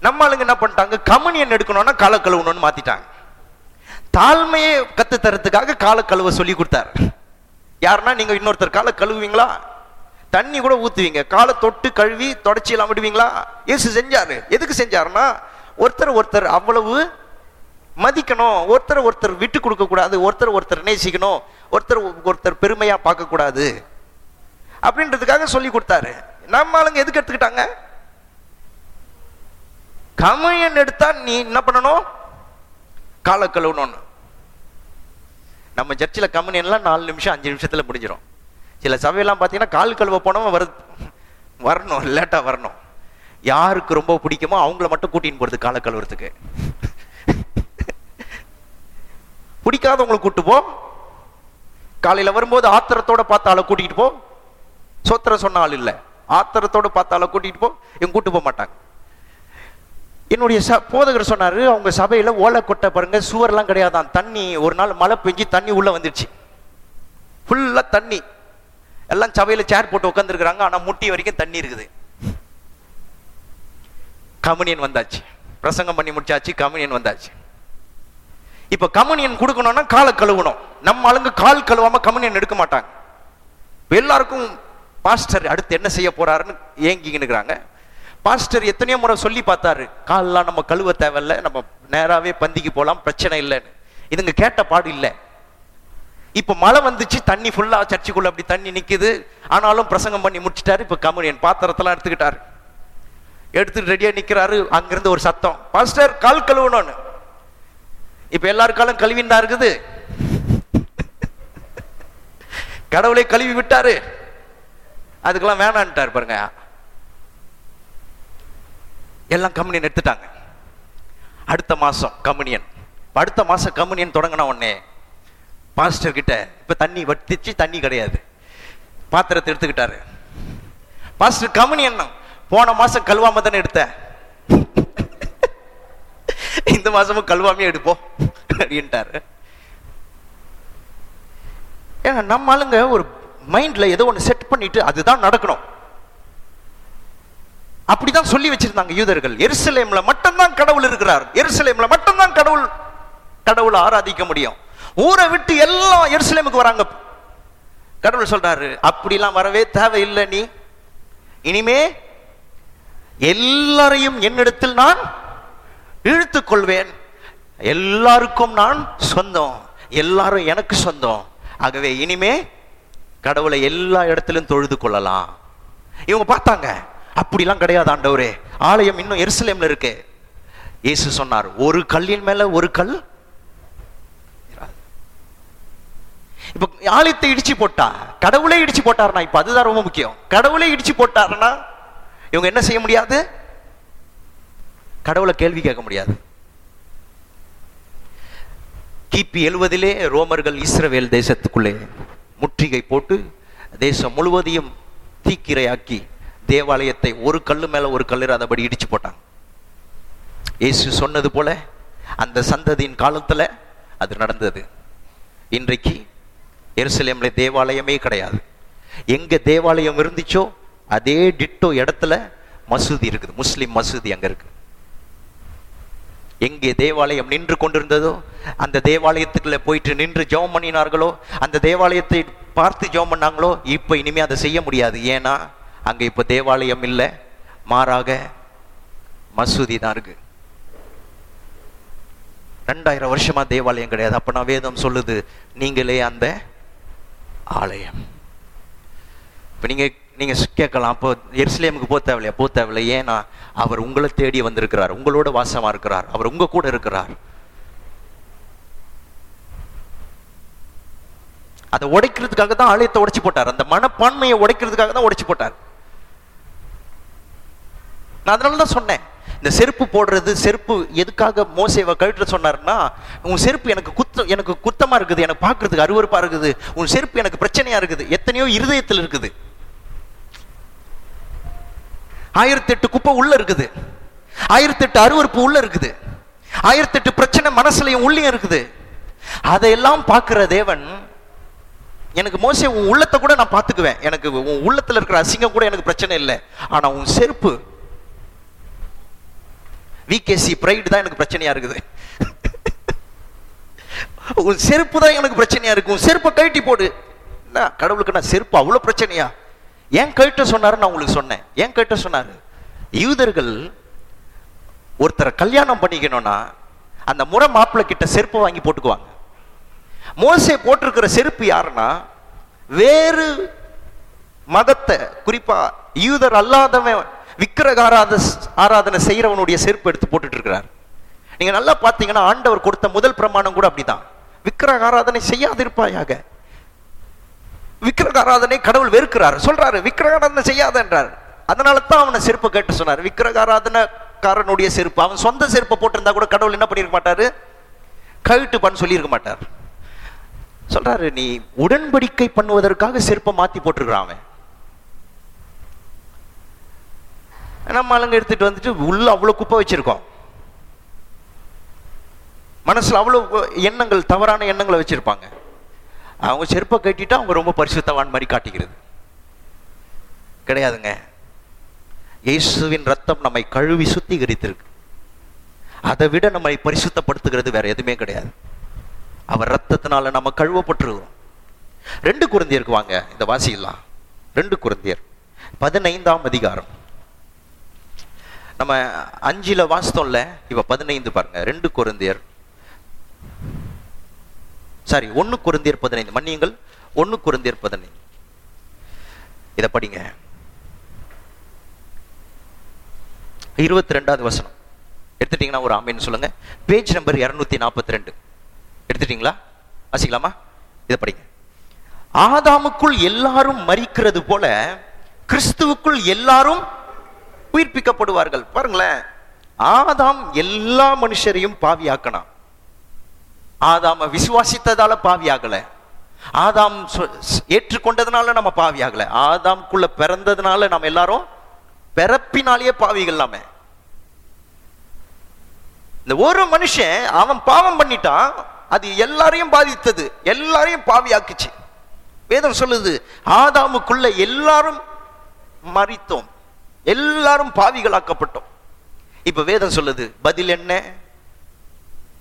Speaker 1: நம்ம ஆளுங்க என்ன பண்ணிட்டாங்க? கம்யூனியன் எடுக்கணும்னா காலை கழுவணும்னு மாத்திட்டாங்க. தாழ்மையை கத்து தரத்துக்காக காலை கழுவ சொல்லி கொடுத்தாரு. யாருன்னா நீங்க இன்னொருத்தர் காலை கழுவுவீங்களா? தண்ணி கூட ஊத்துவீங்க. காலை தொட்டு கழுவி தொடச்சி எல்லாம் விடுவீங்களா? இயேசு செஞ்சாரு. எதுக்கு செஞ்சாருன்னா ஒருத்தர் ஒருத்தர் அவ்வளவு மதிக்கணும். ஒருத்தர் ஒருத்தர் விட்டு கொடுக்கக்கூடாது. ஒருத்தர் ஒருத்தர் நேசிக்கணும். ஒருத்தர் ஒருத்தர் பெருமையாக பார்க்கக்கூடாது. அப்படின்றதுக்காக சொல்லி கொடுத்தாரு. நம்ம ஆளுங்க எதுக்கு எடுத்துக்கிட்டாங்க? கமையன் எடுத்தா நீ என்ன பண்ணணும்? காலை கழுவணும்னு. நம்ம சர்ச்சில் கம்யூனியன்லாம் நாலு நிமிஷம் அஞ்சு நிமிஷத்தில் முடிஞ்சிடும் சில சபையெல்லாம் பார்த்தீங்கன்னா கால் கழுவ போனவன் வரு வரணும் லேட்டாக வரணும். யாருக்கு ரொம்ப பிடிக்குமோ அவங்கள மட்டும் கூட்டின்னு போகிறது காலை கழுவுறதுக்கு. பிடிக்காதவங்களை கூட்டு போ. காலையில் வரும்போது ஆத்திரத்தோட பார்த்த ஆளை கூட்டிகிட்டு போ. சோத்திரம் சொன்ன ஆள் இல்லை. ஆத்திரத்தோட பார்த்த ஆளை கூட்டிகிட்டு போ. இவங்க கூட்டு போக மாட்டாங்க. என்னுடைய ச போதகர் சொன்னார் அவங்க சபையில் ஓலை கொட்டை பாருங்க சுவர்லாம் கிடையாதான். தண்ணி ஒரு நாள் மழை பெஞ்சு தண்ணி உள்ளே வந்துடுச்சு ஃபுல்லாக தண்ணி. எல்லாம் சபையில் சேர் போட்டு உட்காந்துருக்குறாங்க ஆனால் முட்டி வரைக்கும் தண்ணி இருக்குது. கம்யூனியன் வந்தாச்சு. பிரசங்கம் பண்ணி முடிச்சாச்சு கம்யூனியன் வந்தாச்சு. இப்ப கம்யூனியன் கொடுக்கணும்னா காலை கழுவணும். நம்ம ஆளுங்க கால் கழுவாம கம்யூனியன் எடுக்க மாட்டாங்க. எல்லாருக்கும் பாஸ்டர் அடுத்து என்ன செய்ய போறாருன்னு ஏங்கிக்கினுக்குறாங்க பாஸ்டர் எத்தனையோ முறை சொல்லி பார்த்தாரு. காலெலாம் நம்ம கழுவ தேவையில்ல நம்ம நேராகவே பந்திக்கு போகலாம் பிரச்சனை இல்லைன்னு. இதுங்க கேட்ட பாடு இல்லை. இப்போ மழை வந்துச்சு தண்ணி ஃபுல்லாக சர்ச்சுக்குள்ளே அப்படி தண்ணி நிற்குது ஆனாலும் பிரசங்கம் பண்ணி முடிச்சிட்டாரு இப்போ கம்யூனியன் பாத்திரத்தெல்லாம் எடுத்துக்கிட்டாரு. எடுத்துட்டு ரெடியாக நிற்கிறாரு அங்கிருந்து ஒரு சத்தம். பாஸ்டர் கால் கழுவணும்னு. இப்ப எல்லாருக்காலும் காலம் இருக்குது? கடவுளை கழுவி விட்டாரு. அதுக்கெல்லாம் வேணான்ட்டார் பாருங்க. எல்லாம் கம்யூனியன் எடுத்துட்டாங்க. அடுத்த மாசம் கம்யூனியன். அடுத்த மாசம் கம்யூனியன் தொடங்கின உடனே பாஸ்டர் கிட்ட இப்ப தண்ணி வட்டிச்சு தண்ணி கிடையாது. பாத்திரத்தை எடுத்துக்கிட்டாரு. பாஸ்டர் கம்யூனியன் போன மாசம் கழுவாம தானே எடுத்தேன். இந்த மாசமும் கல்வாமே எடுப்போம் அப்படின்ட்டாரு. ஏன்னா நம்ம ஆளுங்க ஒரு மைண்ட்ல ஏதோ ஒன்று செட் பண்ணிட்டு அதுதான் நடக்கணும். அப்படிதான் சொல்லி வச்சிருந்தாங்க யூதர்கள். எருசலேம்ல மட்டும்தான் கடவுள் இருக்கிறார். எருசலேம்ல மட்டும்தான் கடவுள் கடவுளை ஆராதிக்க முடியும். ஊரை விட்டு எல்லாம் எருசலேமுக்கு வராங்க. கடவுள் சொல்றாரு அப்படிலாம் வரவே தேவையில்லை நீ. இனிமே எல்லாரையும் என்னிடத்தில் நான் இழுத்து கொள்வேன் எல்லாருக்கும் நான் சொந்தம். எல்லாரும் எனக்கு சொந்தம். ஆகவே இனிமே கடவுளை எல்லா இடத்திலும் தொழுது கொள்ளலாம். இவங்க பார்த்தாங்க. அப்படிலாம் கிடையாது ஆண்டவரே. ஆலயம் இன்னும் எருசலேம்ல இருக்கு. இயேசு சொன்னார் ஒரு கல்லின் மேல ஒரு கல் இப்ப ஆலயத்தை இடிச்சு போட்டா கடவுளே இடிச்சு போட்டாருன்னா இப்ப அதுதான் ரொம்ப முக்கியம். கடவுளே இடிச்சு போட்டாருன்னா இவங்க என்ன செய்ய முடியாது? கடவுளை கேள்வி கேட்க முடியாது. கிபி எழுவதிலே ரோமர்கள் இஸ்ரவேல் தேசத்துக்குள்ளே முற்றுகை போட்டு தேசம் முழுவதையும் தீக்கிரையாக்கி தேவாலயத்தை ஒரு கல்லு மேல ஒரு கல்லு அதைபடி இடிச்சு போட்டாங்க. இயேசு சொன்னது போல அந்த சந்ததியின் காலத்துல அது நடந்தது. இன்றைக்கு எருசலேம்ல தேவாலயமே கிடையாது. எங்க தேவாலயம் இருந்துச்சோ அதே டிட்டோ இடத்துல மசூதி இருக்குது. முஸ்லீம் மசூதி அங்க இருக்கு. எங்கே தேவாலயம் நின்று கொண்டிருந்ததோ அந்த தேவாலயத்துக்குள்ள போயிட்டு நின்று ஜெபம் பண்ணினார்களோ அந்த தேவாலயத்தை பார்த்து ஜெபம் பண்ணாங்களோ இப்போ இனிமேல் அதை செய்ய முடியாது. ஏன்னா அங்கே இப்போ தேவாலயம் இல்லை. மாறாக மசூதி தான் இருக்கு. ரெண்டாயிரம் வருஷமா தேவாலயம் கிடையாது. அப்ப நான் வேதம் சொல்லுது நீங்களே அந்த ஆலயம். இப்ப நீங்க நீங்கள் கேட்கலாம். அப்போ எருசலேமுக்கு போக தேவையில்லையா? போக தேவையில்லை. ஏன்னா அவர் உங்களை தேடி வந்திருக்கிறார். உங்களோட வாசமாக இருக்கிறார். அவர் உங்கள் கூட இருக்கிறார். அதை உடைக்கிறதுக்காக தான் ஆலயத்தை உடைச்சு போட்டார். அந்த மனப்பான்மையை உடைக்கிறதுக்காக தான் உடைச்சு போட்டார். நான் அதனால தான் சொன்னேன். இந்த செருப்பு போடுறது செருப்பு எதுக்காக மோசேவை கழுட்டு சொன்னார்னா உன் செருப்பு எனக்கு குத்த எனக்கு குத்தமாக இருக்குது எனக்கு பார்க்கறதுக்கு அருவறுப்பாக இருக்குது. உன் செருப்பு எனக்கு பிரச்சனையாக இருக்குது. எத்தனையோ இருதயத்தில் இருக்குது. ஆயிரத்தி எட்டு குப்பை உள்ள இருக்குது. ஆயிரத்தி எட்டு அருவருப்பு உள்ள இருக்குது. ஆயிரத்தி எட்டு பிரச்சனை மனசுலையும் உள்ளே இருக்குது. அதையெல்லாம் பார்க்கிற தேவன் எனக்கு மோசே உன் உள்ளத்தை கூட நான் பார்த்துக்குவேன். எனக்கு உன் உள்ளத்தில் இருக்கிற அசிங்கம் கூட எனக்கு பிரச்சனை இல்லை. ஆனால் உன் செருப்பு விகேசி பிரைடு தான் எனக்கு பிரச்சனையா இருக்குது. உன் செருப்பு தான் எனக்கு பிரச்சனையா இருக்கு. உன் செருப்பை கழட்டி போடு. என்ன கடவுளுக்கு நான் செருப்பு அவ்வளோ பிரச்சனையா? ஏன் கேட்ட சொன்னாரு நான் உங்களுக்கு சொன்னேன். ஏன் கேட்ட சொன்னாரு? யூதர்கள் ஒருத்தரை கல்யாணம் பண்ணிக்கணும்னா அந்த முறை மாப்பிள்ளை கிட்ட செருப்பு வாங்கி போட்டுக்குவாங்க. மோசே போட்டிருக்கிற செருப்பு யாருன்னா வேறு மதத்தை குறிப்பா யூதர் அல்லாதவன் விக்கிரக ஆராத ஆராதனை செய்யறவனுடைய செருப்பு எடுத்து போட்டுட்டு இருக்கிறார் நீங்க நல்லா பார்த்தீங்கன்னா ஆண்டவர் கொடுத்த முதல் பிரமாணம் கூட அப்படிதான். விக்கிரக ஆராதனை செய்யாதிருப்பாயாக. விக்கிரக ஆராதனை கடவுள் வெறுக்கிறார். சொல்றாரு விக்கிரக ஆராதனை செய்யாத என்றார் அதனால தான் அவனை செருப்பு கேட்டு சொன்னார். விக்கிரக ஆராதனைக்காரனுடைய செருப்பு அவன் சொந்த செருப்பை போட்டிருந்தா கூட கடவுள் என்ன பண்ணியிருக்க மாட்டாரு? கழுட்டு பண்ண சொல்லியிருக்க மாட்டார். சொல்றாரு நீ உடன்படிக்கை பண்ணுவதற்காக செருப்பை மாத்தி போட்டிருக்கிறான் அவன். நம்ம ஆளுங்க எடுத்துட்டு வந்துட்டு உள்ள அவ்வளவு குப்பை வச்சிருக்கோம். மனசுல அவ்வளவு எண்ணங்கள் தவறான எண்ணங்களை வச்சிருப்பாங்க. அவங்க செருப்பை கட்டிட்டு அவங்க ரொம்ப பரிசுத்தவான் மாதிரி காட்டிக்கிறது. கிடையாதுங்க. இயேசுவின் ரத்தம் நம்மை கழுவி சுத்திகரித்திருக்கு. அதை விட நம்மை பரிசுத்தப்படுத்துகிறது வேற எதுவுமே கிடையாது. அவர் ரத்தத்தினால நம்ம கழுவப்பட்டுருவோம் ரெண்டு குருந்தியருக்கு வாங்க இந்த வாசிக்கலாம். ரெண்டு குருந்தியர். பதினைந்தாம் அதிகாரம். நம்ம அஞ்சில வாசித்தோம்ல இப்ப பதினைந்து பாருங்க. ரெண்டு குருந்தியர். சாரி ஒன்று குருந்தியர் பதினைந்து. மன்னியுங்கள் ஒன்று குருந்தியர் பதினைந்து. இதை படிங்க. இருபத்தி ரெண்டாவது வசனம். எடுத்துட்டீங்கன்னா ஒரு ஆமைன்னு சொல்லுங்க. பேஜ் நம்பர் இருநூத்தி நாற்பத்தி ரெண்டு எடுத்துட்டீங்களா? வாசிக்கலாமா? இதை படிங்க. ஆதாமுக்குள் எல்லாரும் மறிக்கிறது போல கிறிஸ்துவுக்குள் எல்லாரும் உயிர்ப்பிக்கப்படுவார்கள். பாருங்களேன். ஆதாம் எல்லா மனுஷரையும் பாவியாக்கணும் ஆதாம விசுவாசித்ததால பாவியாகல. ஆதாம் ஏற்றுக்கொண்டதுனால நம்ம பாவியாகல. ஆதாம்குள்ள பிறந்ததுனால நம்ம எல்லாரும் பிறப்பினாலேயே பாவிகள் நாம. இந்த ஒரு மனுஷன் அவன் பாவம் பண்ணிட்டான் அது எல்லாரையும் பாதித்தது எல்லாரையும் பாவியாக்குச்சு. வேதம் சொல்லுது ஆதாமுக்குள்ள எல்லாரும் மறித்தோம் எல்லாரும் பாவிகளாக்கப்பட்டோம். இப்ப வேதம் சொல்லுது பதில் என்ன?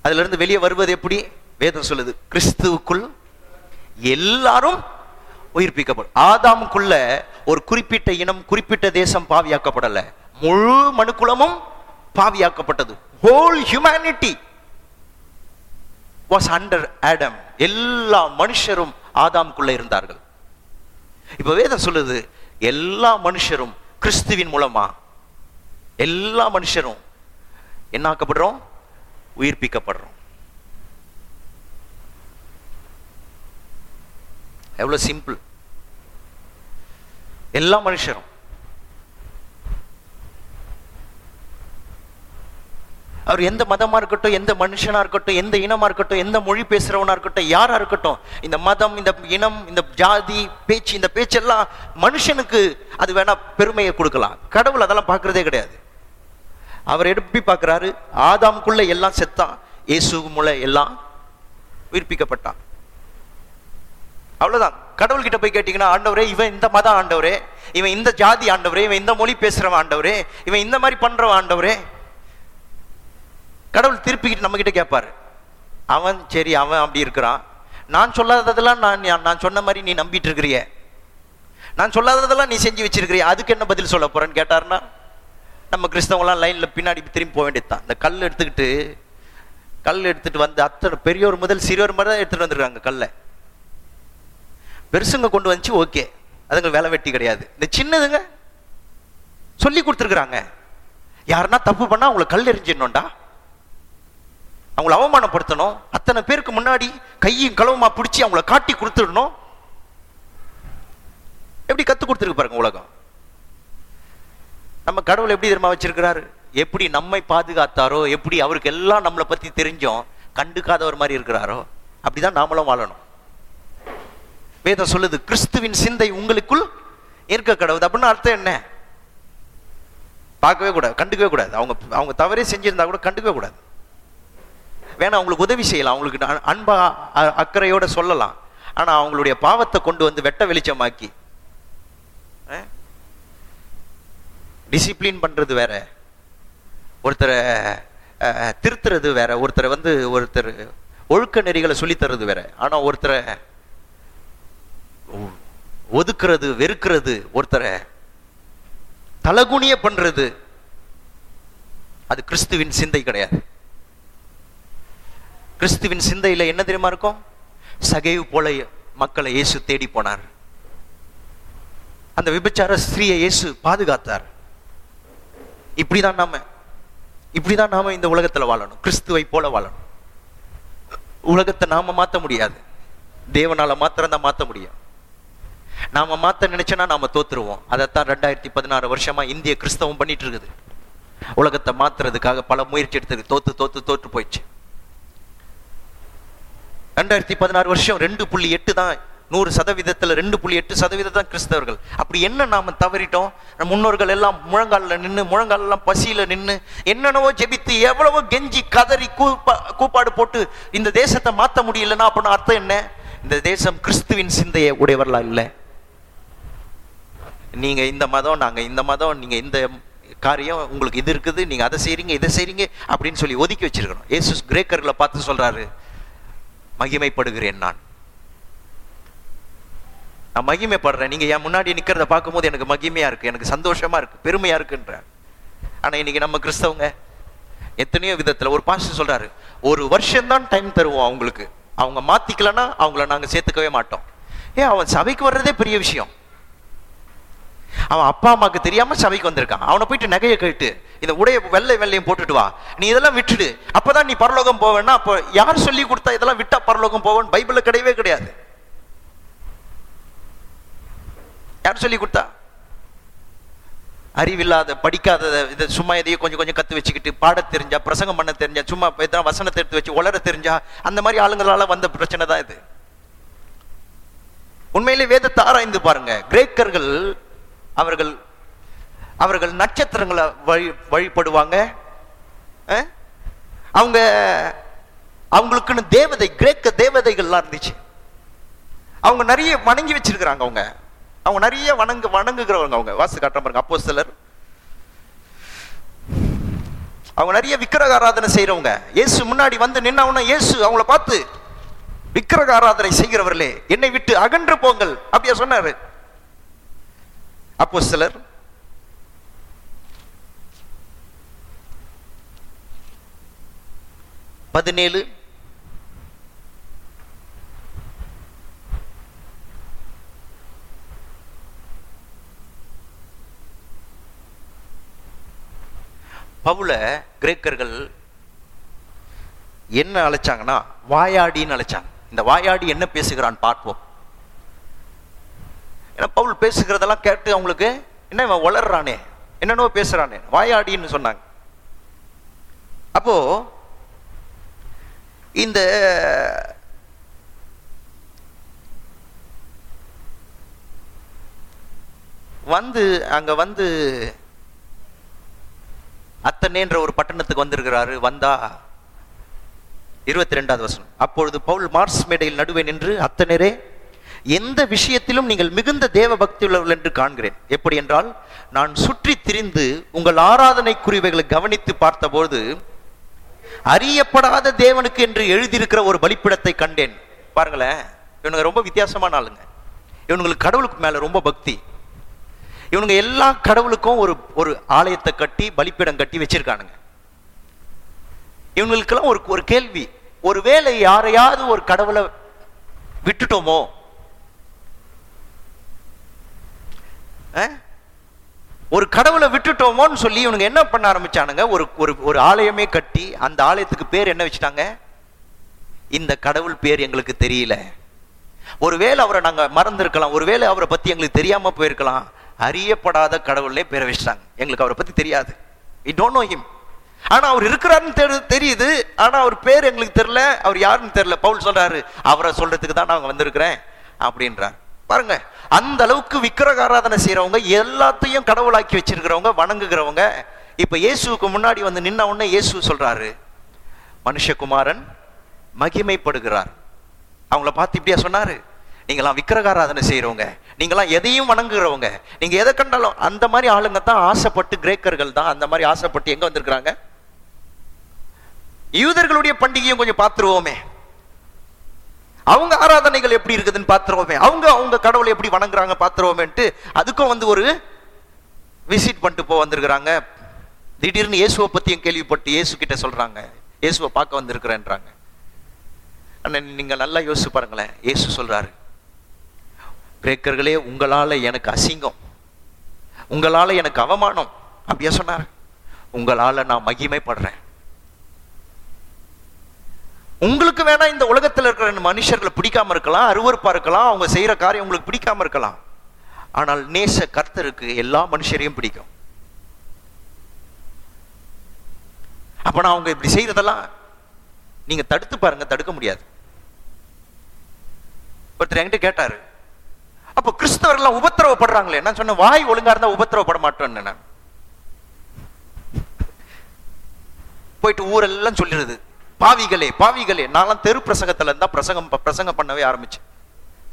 Speaker 1: அதுல இருந்து வெளியே வருவது எப்படி? வேதம் சொல்லுது கிறிஸ்துவுக்குள் எல்லாரும் உயிர்ப்பிக்கப்படும். ஆதாமுக்குள்ள ஒரு குறிப்பிட்ட இனம் குறிப்பிட்ட தேசம் பாவியாக்கப்படல. முழு மனுக்குலமும் பாவியாக்கப்பட்டது. Whole humanity was under Adam எல்லா மனுஷரும் ஆதாமுக்குள்ள இருந்தார்கள். இப்ப வேதம் சொல்லுது எல்லா மனுஷரும் கிறிஸ்துவின் மூலமா எல்லா மனுஷரும் என்ன ஆக்கப்படுறோம் உயிர்ப்பிக்கப்படுறோம். எவ்வளவு சிம்பிள் எல்லா மனுஷரும். அவர் எந்த மதமா இருக்கட்டும் எந்த மனுஷனா இருக்கட்டும் எந்த இனமா இருக்கட்டும் எந்த மொழி பேசுறவனா இருக்கட்டும் யாரா இருக்கட்டும் இந்த மதம் இந்த இனம் இந்த ஜாதி பேச்சு இந்த பேச்செல்லாம் மனுஷனுக்கு அது வேணா பெருமையை கொடுக்கலாம். கடவுள் அதெல்லாம் பார்க்கறதே கிடையாது. அவர் எடுப்பி பார்க்குறாரு. ஆதாம்குள்ள எல்லாம் செத்தான். இயேசு மூளை எல்லாம் உயிர்ப்பிக்கப்பட்டான் அவ்வளவுதான். கடவுள்கிட்ட போய் கேட்டீங்கன்னா ஆண்டவரே இவன் இந்த மதம் ஆண்டவரே இவன் இந்த ஜாதி ஆண்டவரே இவன் இந்த மொழி பேசுறவன் ஆண்டவரே இவன் இந்த மாதிரி பண்றவன் ஆண்டவரே. கடவுள் திருப்பிக்கிட்டு நம்ம கிட்ட கேட்பாரு. அவன் சரி அவன் அப்படி இருக்கிறான். நான் சொல்லாததெல்லாம் நான் நான் சொன்ன மாதிரி நீ நம்பிட்டு இருக்கிறிய. நான் சொல்லாததெல்லாம் நீ செஞ்சு வச்சிருக்கிறிய. அதுக்கு என்ன பதில் சொல்ல போறேன்னு கேட்டாருன்னா நம்ம கிறிஸ்தவங்களாம் லைனில் பின்னாடி திரும்பி போக வேண்டியதுதான். இந்த கல் எடுத்துக்கிட்டு கல் எடுத்துகிட்டு வந்து அத்தனை பெரியோர் முதல் சிறியோர் தான் எடுத்துகிட்டு வந்துருக்காங்க கல்லை. பெருசுங்க கொண்டு வந்துச்சு ஓகே. அதுங்க வேலை வெட்டி கிடையாது. இந்த சின்னதுங்க சொல்லி கொடுத்துருக்குறாங்க. யாருன்னா தப்பு பண்ணால் அவங்களை கல் எரிஞ்சிடணும்டா அவங்கள அவமானப்படுத்தணும். அத்தனை பேருக்கு முன்னாடி கையும் களவுமா பிடிச்சி அவங்கள காட்டி கொடுத்துடணும். எப்படி கற்றுக் கொடுத்துருக்கு பாருங்க உலகம். நம்ம கடவுள் எப்படி தெரியுமா வச்சிருக்கிறாரு? எப்படி நம்மை பாதுகாத்தாரோ எப்படி அவருக்கு எல்லாம் நம்மளை பத்தி தெரிஞ்சோம் கண்டுக்காதவர் மாதிரி இருக்கிறாரோ அப்படிதான் நாமளும் வாழணும். வேதம் சொல்லுது கிறிஸ்துவின் சிந்தை உங்களுக்குள் இருக்க கடவுது அப்படின்னு அர்த்தம் என்ன? பார்க்கவே கூடாது கண்டுக்கவே கூடாது. அவங்க அவங்க தவறே செஞ்சிருந்தா கூட கண்டுக்கவே கூடாது. வேணா அவங்களுக்கு உதவி செய்யலாம். அவங்களுக்கு அன்பா அ- அக்கறையோட சொல்லலாம். ஆனா அவங்களுடைய பாவத்தை கொண்டு வந்து வெட்ட வெளிச்சமாக்கி டிசிப்ளின் பண்ணுறது வேற. ஒருத்தரை திருத்துறது வேற. ஒருத்தரை வந்து ஒருத்தர் ஒழுக்க நெறிகளை சொல்லித்தர்றது வேற. ஆனால் ஒருத்தரை ஒதுக்குறது வெறுக்கிறது ஒருத்தரை தலகுனிய பண்றது அது கிறிஸ்துவின் சிந்தை கிடையாது. கிறிஸ்துவின் சிந்தையில என்ன தெரியுமா இருக்கும்? சகைவு போல மக்களை இயேசு தேடி போனார். அந்த விபச்சார ஸ்திரீயை இயேசு பாதுகாத்தார். இப்படிதான் நாம இப்படிதான் நாம இந்த உலகத்துல வாழணும். கிறிஸ்துவை போல வாழணும். உலகத்தை நாம மாத்த முடியாது. தேவனால மாத்திரம்தான் மாத்த முடியும். நாம மாத்த நினைச்சோன்னா நாம தோத்துருவோம். அதைத்தான் ரெண்டாயிரத்தி பதினாறு வருஷமா இந்திய கிறிஸ்தவம் பண்ணிட்டு இருக்குது உலகத்தை மாத்துறதுக்காக பல முயற்சி எடுத்தது. தோத்து தோத்து தோற்று போயிடுச்சு. ரெண்டாயிரத்தி பதினாறு வருஷம் ரெண்டு புள்ளி எட்டு தான் நூறு சதவீதத்தில் ரெண்டு புள்ளி எட்டு சதவீதம் தான் கிறிஸ்தவர்கள். அப்படி என்ன நாம் தவறிட்டோம்? நம்ம முன்னோர்கள் எல்லாம் முழங்காலில் நின்று முழங்காலெல்லாம் பசியில் நின்று என்னென்னவோ ஜெபித்து எவ்வளவோ கெஞ்சி கதறி கூப்பா கூப்பாடு போட்டு இந்த தேசத்தை மாற்ற முடியலன்னா அப்படின்னு அர்த்தம் என்ன? இந்த தேசம் கிறிஸ்துவின் சிந்தையை உடையவர்களாக இல்லை. நீங்கள் இந்த மதம் நாங்கள் இந்த மதம் நீங்கள் இந்த காரியம் உங்களுக்கு இது இருக்குது நீங்கள் அதை செய்கிறீங்க இதை செய்கிறீங்க அப்படின்னு சொல்லி ஒதுக்கி வச்சிருக்கணும். ஏசு கிரேக்கர்களை பார்த்து சொல்கிறாரு மகிமைப்படுகிறேன் நான். நான் மகிமைப்படுறேன். நீங்கள் என் முன்னாடி நிற்கிறத பார்க்கும்போது எனக்கு மகிமையாக இருக்குது எனக்கு சந்தோஷமாக இருக்குது பெருமையாக இருக்குன்றார். ஆனால் இன்னைக்கு நம்ம கிறிஸ்தவங்க எத்தனையோ விதத்தில் ஒரு பாஸ்டர் சொல்கிறாரு ஒரு வருஷம் தான் டைம் தருவோம் அவங்களுக்கு. அவங்க மாற்றிக்கலன்னா அவங்கள நாங்கள் சேர்த்துக்கவே மாட்டோம். ஏன் அவன் சபைக்கு வர்றதே பெரிய விஷயம். அவன் அப்பா அம்மாவுக்கு தெரியாமல் சபைக்கு வந்திருக்கான். அவனை போயிட்டு நகையை கேட்டு இந்த உடைய வெள்ளை வெள்ளையும் போட்டுட்டு வா. நீ இதெல்லாம் விட்டுடு. அப்போதான் நீ பரலோகம் போவேன்னா அப்போ யார் சொல்லி கொடுத்தா இதெல்லாம் விட்டா பரலோகம் போவேன் பைபிளில் கிடையவே கிடையாது. யார் சொல்லி கொடுத்தா? அறிவில்லாத படிக்காத இதை சும்மா எதையும் கொஞ்சம் கொஞ்சம் கற்று வச்சுக்கிட்டு பாட தெரிஞ்சா பிரசங்கம் பண்ண தெரிஞ்சா சும்மா எதனா வசனத்தை எடுத்து வச்சு உளர தெரிஞ்சா அந்த மாதிரி ஆளுங்களால வந்த பிரச்சனை தான் இது. உண்மையிலே வேதத்தை ஆராய்ந்து பாருங்க. கிரேக்கர்கள் அவர்கள் அவர்கள் நட்சத்திரங்களை வழி வழிபடுவாங்க. அவங்க அவங்களுக்குன்னு தேவதை கிரேக்க தேவதைகள்லாம் இருந்துச்சு. அவங்க நிறைய வணங்கி வச்சிருக்கிறாங்க அவங்க. அவங்க நிறைய வணங்கு வணங்குகிறவங்க அவங்க. வாசு காட்டுற பாருங்க அப்போ சிலர் அவங்க நிறைய விக்கிரக ஆராதனை செய்யறவங்க இயேசு முன்னாடி வந்து நின்னவன இயேசு அவங்கள பார்த்து விக்கிரக ஆராதனை செய்கிறவர்களே என்னை விட்டு அகன்று போங்கள். அப்படியா சொன்னாரு. அப்போ சிலர் பதினேழு பவுல கிரேக்கர்கள் என்ன அழைச்சாங்கன்னா வாயாடின்னு அழைச்சாங்க. இந்த வாயாடி என்ன பேசுகிறான் பார்ப்போம். ஏன்னா பவுல் பேசுகிறதெல்லாம் கேட்டு அவங்களுக்கு என்ன இவன் வளர்றானே என்னென்னவோ பேசுறானே வாயாடின்னு சொன்னாங்க. அப்போ இந்த வந்து அங்க வந்து அத்தனேன்ற ஒரு பட்டணத்துக்கு வந்திருக்கிறாரு வந்தா இருபத்தி ரெண்டாவது வசனம். அப்பொழுது பவுல் மார்ஸ் மேடையில் நடுவே நின்று அத்தனரே எந்த விஷயத்திலும் நீங்கள் மிகுந்த தேவ பக்தி உள்ளவர்கள் என்று காண்கிறேன். எப்படி என்றால் நான் சுற்றி திரிந்து உங்கள் ஆராதனை குறிவைகளை கவனித்து பார்த்தபோது அறியப்படாத தேவனுக்கு என்று எழுதியிருக்கிற ஒரு பலிப்பிடத்தை கண்டேன். பாருங்களேன் இவனுங்க ரொம்ப வித்தியாசமான ஆளுங்க. இவனுங்களுக்கு கடவுளுக்கு மேல ரொம்ப பக்தி. இவனுங்க எல்லா கடவுளுக்கும் ஒரு ஒரு ஆலயத்தை கட்டி பலிப்பிடம் கட்டி வச்சிருக்கானுங்க. இவங்களுக்கெல்லாம் ஒரு ஒரு கேள்வி. ஒருவேளை யாரையாவது ஒரு கடவுளை விட்டுட்டோமோ? ஒரு கடவுளை விட்டுட்டோமோன்னு சொல்லி இவனுங்க என்ன பண்ண ஆரம்பிச்சானுங்க? ஒரு ஒரு ஒரு ஆலயமே கட்டி அந்த ஆலயத்துக்கு பேர் என்ன வச்சுட்டாங்க? இந்த கடவுள் பேர் எங்களுக்கு தெரியல. ஒருவேளை அவரை நாங்க மறந்துருக்கலாம். ஒருவேளை அவரை பத்தி எங்களுக்கு தெரியாம போயிருக்கலாம். அறியப்படாத கடவுளே பேர வச்சிட்டாங்க எங்களுக்கு அவரை பத்தி தெரியாது. இட் don't நோ ஹிம் ஆனா அவர் இருக்கிறாருன்னு தெரி- தெரியுது. ஆனா அவர் பேர் எங்களுக்கு தெரியல. அவர் யாருன்னு தெரியல. பவுல் சொல்றாரு அவரை சொல்றதுக்கு தான் நான் வந்திருக்கிறேன் அப்படின்றார். பாருங்க அந்த அளவுக்கு விக்கிரக ஆராதனை செய்யறவங்க எல்லாத்தையும் கடவுளாக்கி வச்சிருக்கிறவங்க வணங்குகிறவங்க இப்ப இயேசுவுக்கு முன்னாடி வந்து நின்ன உடனே இயேசு சொல்றாரு மனுஷகுமாரன் மகிமைப்படுகிறார். அவங்கள பார்த்து இப்படியா சொன்னாரு நீங்களாம் விக்கிரகாராதனை செய்யறவங்க நீங்களாம் எதையும் வணங்குகிறவங்க நீங்க எதை கண்டாலும் அந்த மாதிரி ஆளுங்க தான் ஆசைப்பட்டு கிரேக்கர்கள் தான். அந்த மாதிரி ஆசைப்பட்டு எங்க வந்திருக்கிறாங்க? யூதர்களுடைய பண்டிகையும் கொஞ்சம் பார்த்துருவோமே. அவங்க ஆராதனைகள் எப்படி இருக்குதுன்னு பார்த்துருவோமே. அவங்க அவங்க கடவுளை எப்படி வணங்குறாங்க பார்த்துருவோமேன்ட்டு அதுக்கும் வந்து ஒரு விசிட் பண்ணிட்டு போ வந்திருக்கிறாங்க. திடீர்னு இயேசுவை பத்தியும் கேள்விப்பட்டு இயேசு கிட்ட சொல்றாங்க. இயேசுவை பார்க்க வந்திருக்கிறேன்றாங்க. அண்ணன் நீங்க நல்லா யோசிச்சு பாருங்களேன். இயேசு சொல்றாரு கிரேக்கர்களே உங்களால் எனக்கு அசிங்கம். உங்களால் எனக்கு அவமானம். அப்படியா சொன்னார். உங்களால் நான் மகிமைப்படுறேன். உங்களுக்கு வேணா இந்த உலகத்தில் இருக்கிற மனுஷர்களை பிடிக்காம இருக்கலாம் அருவருப்பா இருக்கலாம் அவங்க செய்யற காரியம் உங்களுக்கு பிடிக்காம இருக்கலாம். ஆனால் நேச கர்த்தருக்கு எல்லா மனுஷரையும் பிடிக்கும். அப்ப நான் அவங்க இப்படி செய்யறதெல்லாம் நீங்க தடுத்து பாருங்க தடுக்க முடியாது. ஒருத்தர் என்கிட்ட கேட்டாரு அப்ப கிறிஸ்தவர்கள் உபத்திரவப்படுறாங்களே? நான் சொன்ன வாய் ஒழுங்கா இருந்தா உபத்திரவப்பட மாட்டோன்னு நான். போயிட்டு ஊரெல்லாம் சொல்லிடுது பாவிகளே பாவிகளே. நான்லாம் தெரு பிரசங்கத்துல இருந்தா பிரசங்கம் பிரசங்கம் பண்ணவே ஆரம்பிச்சேன்.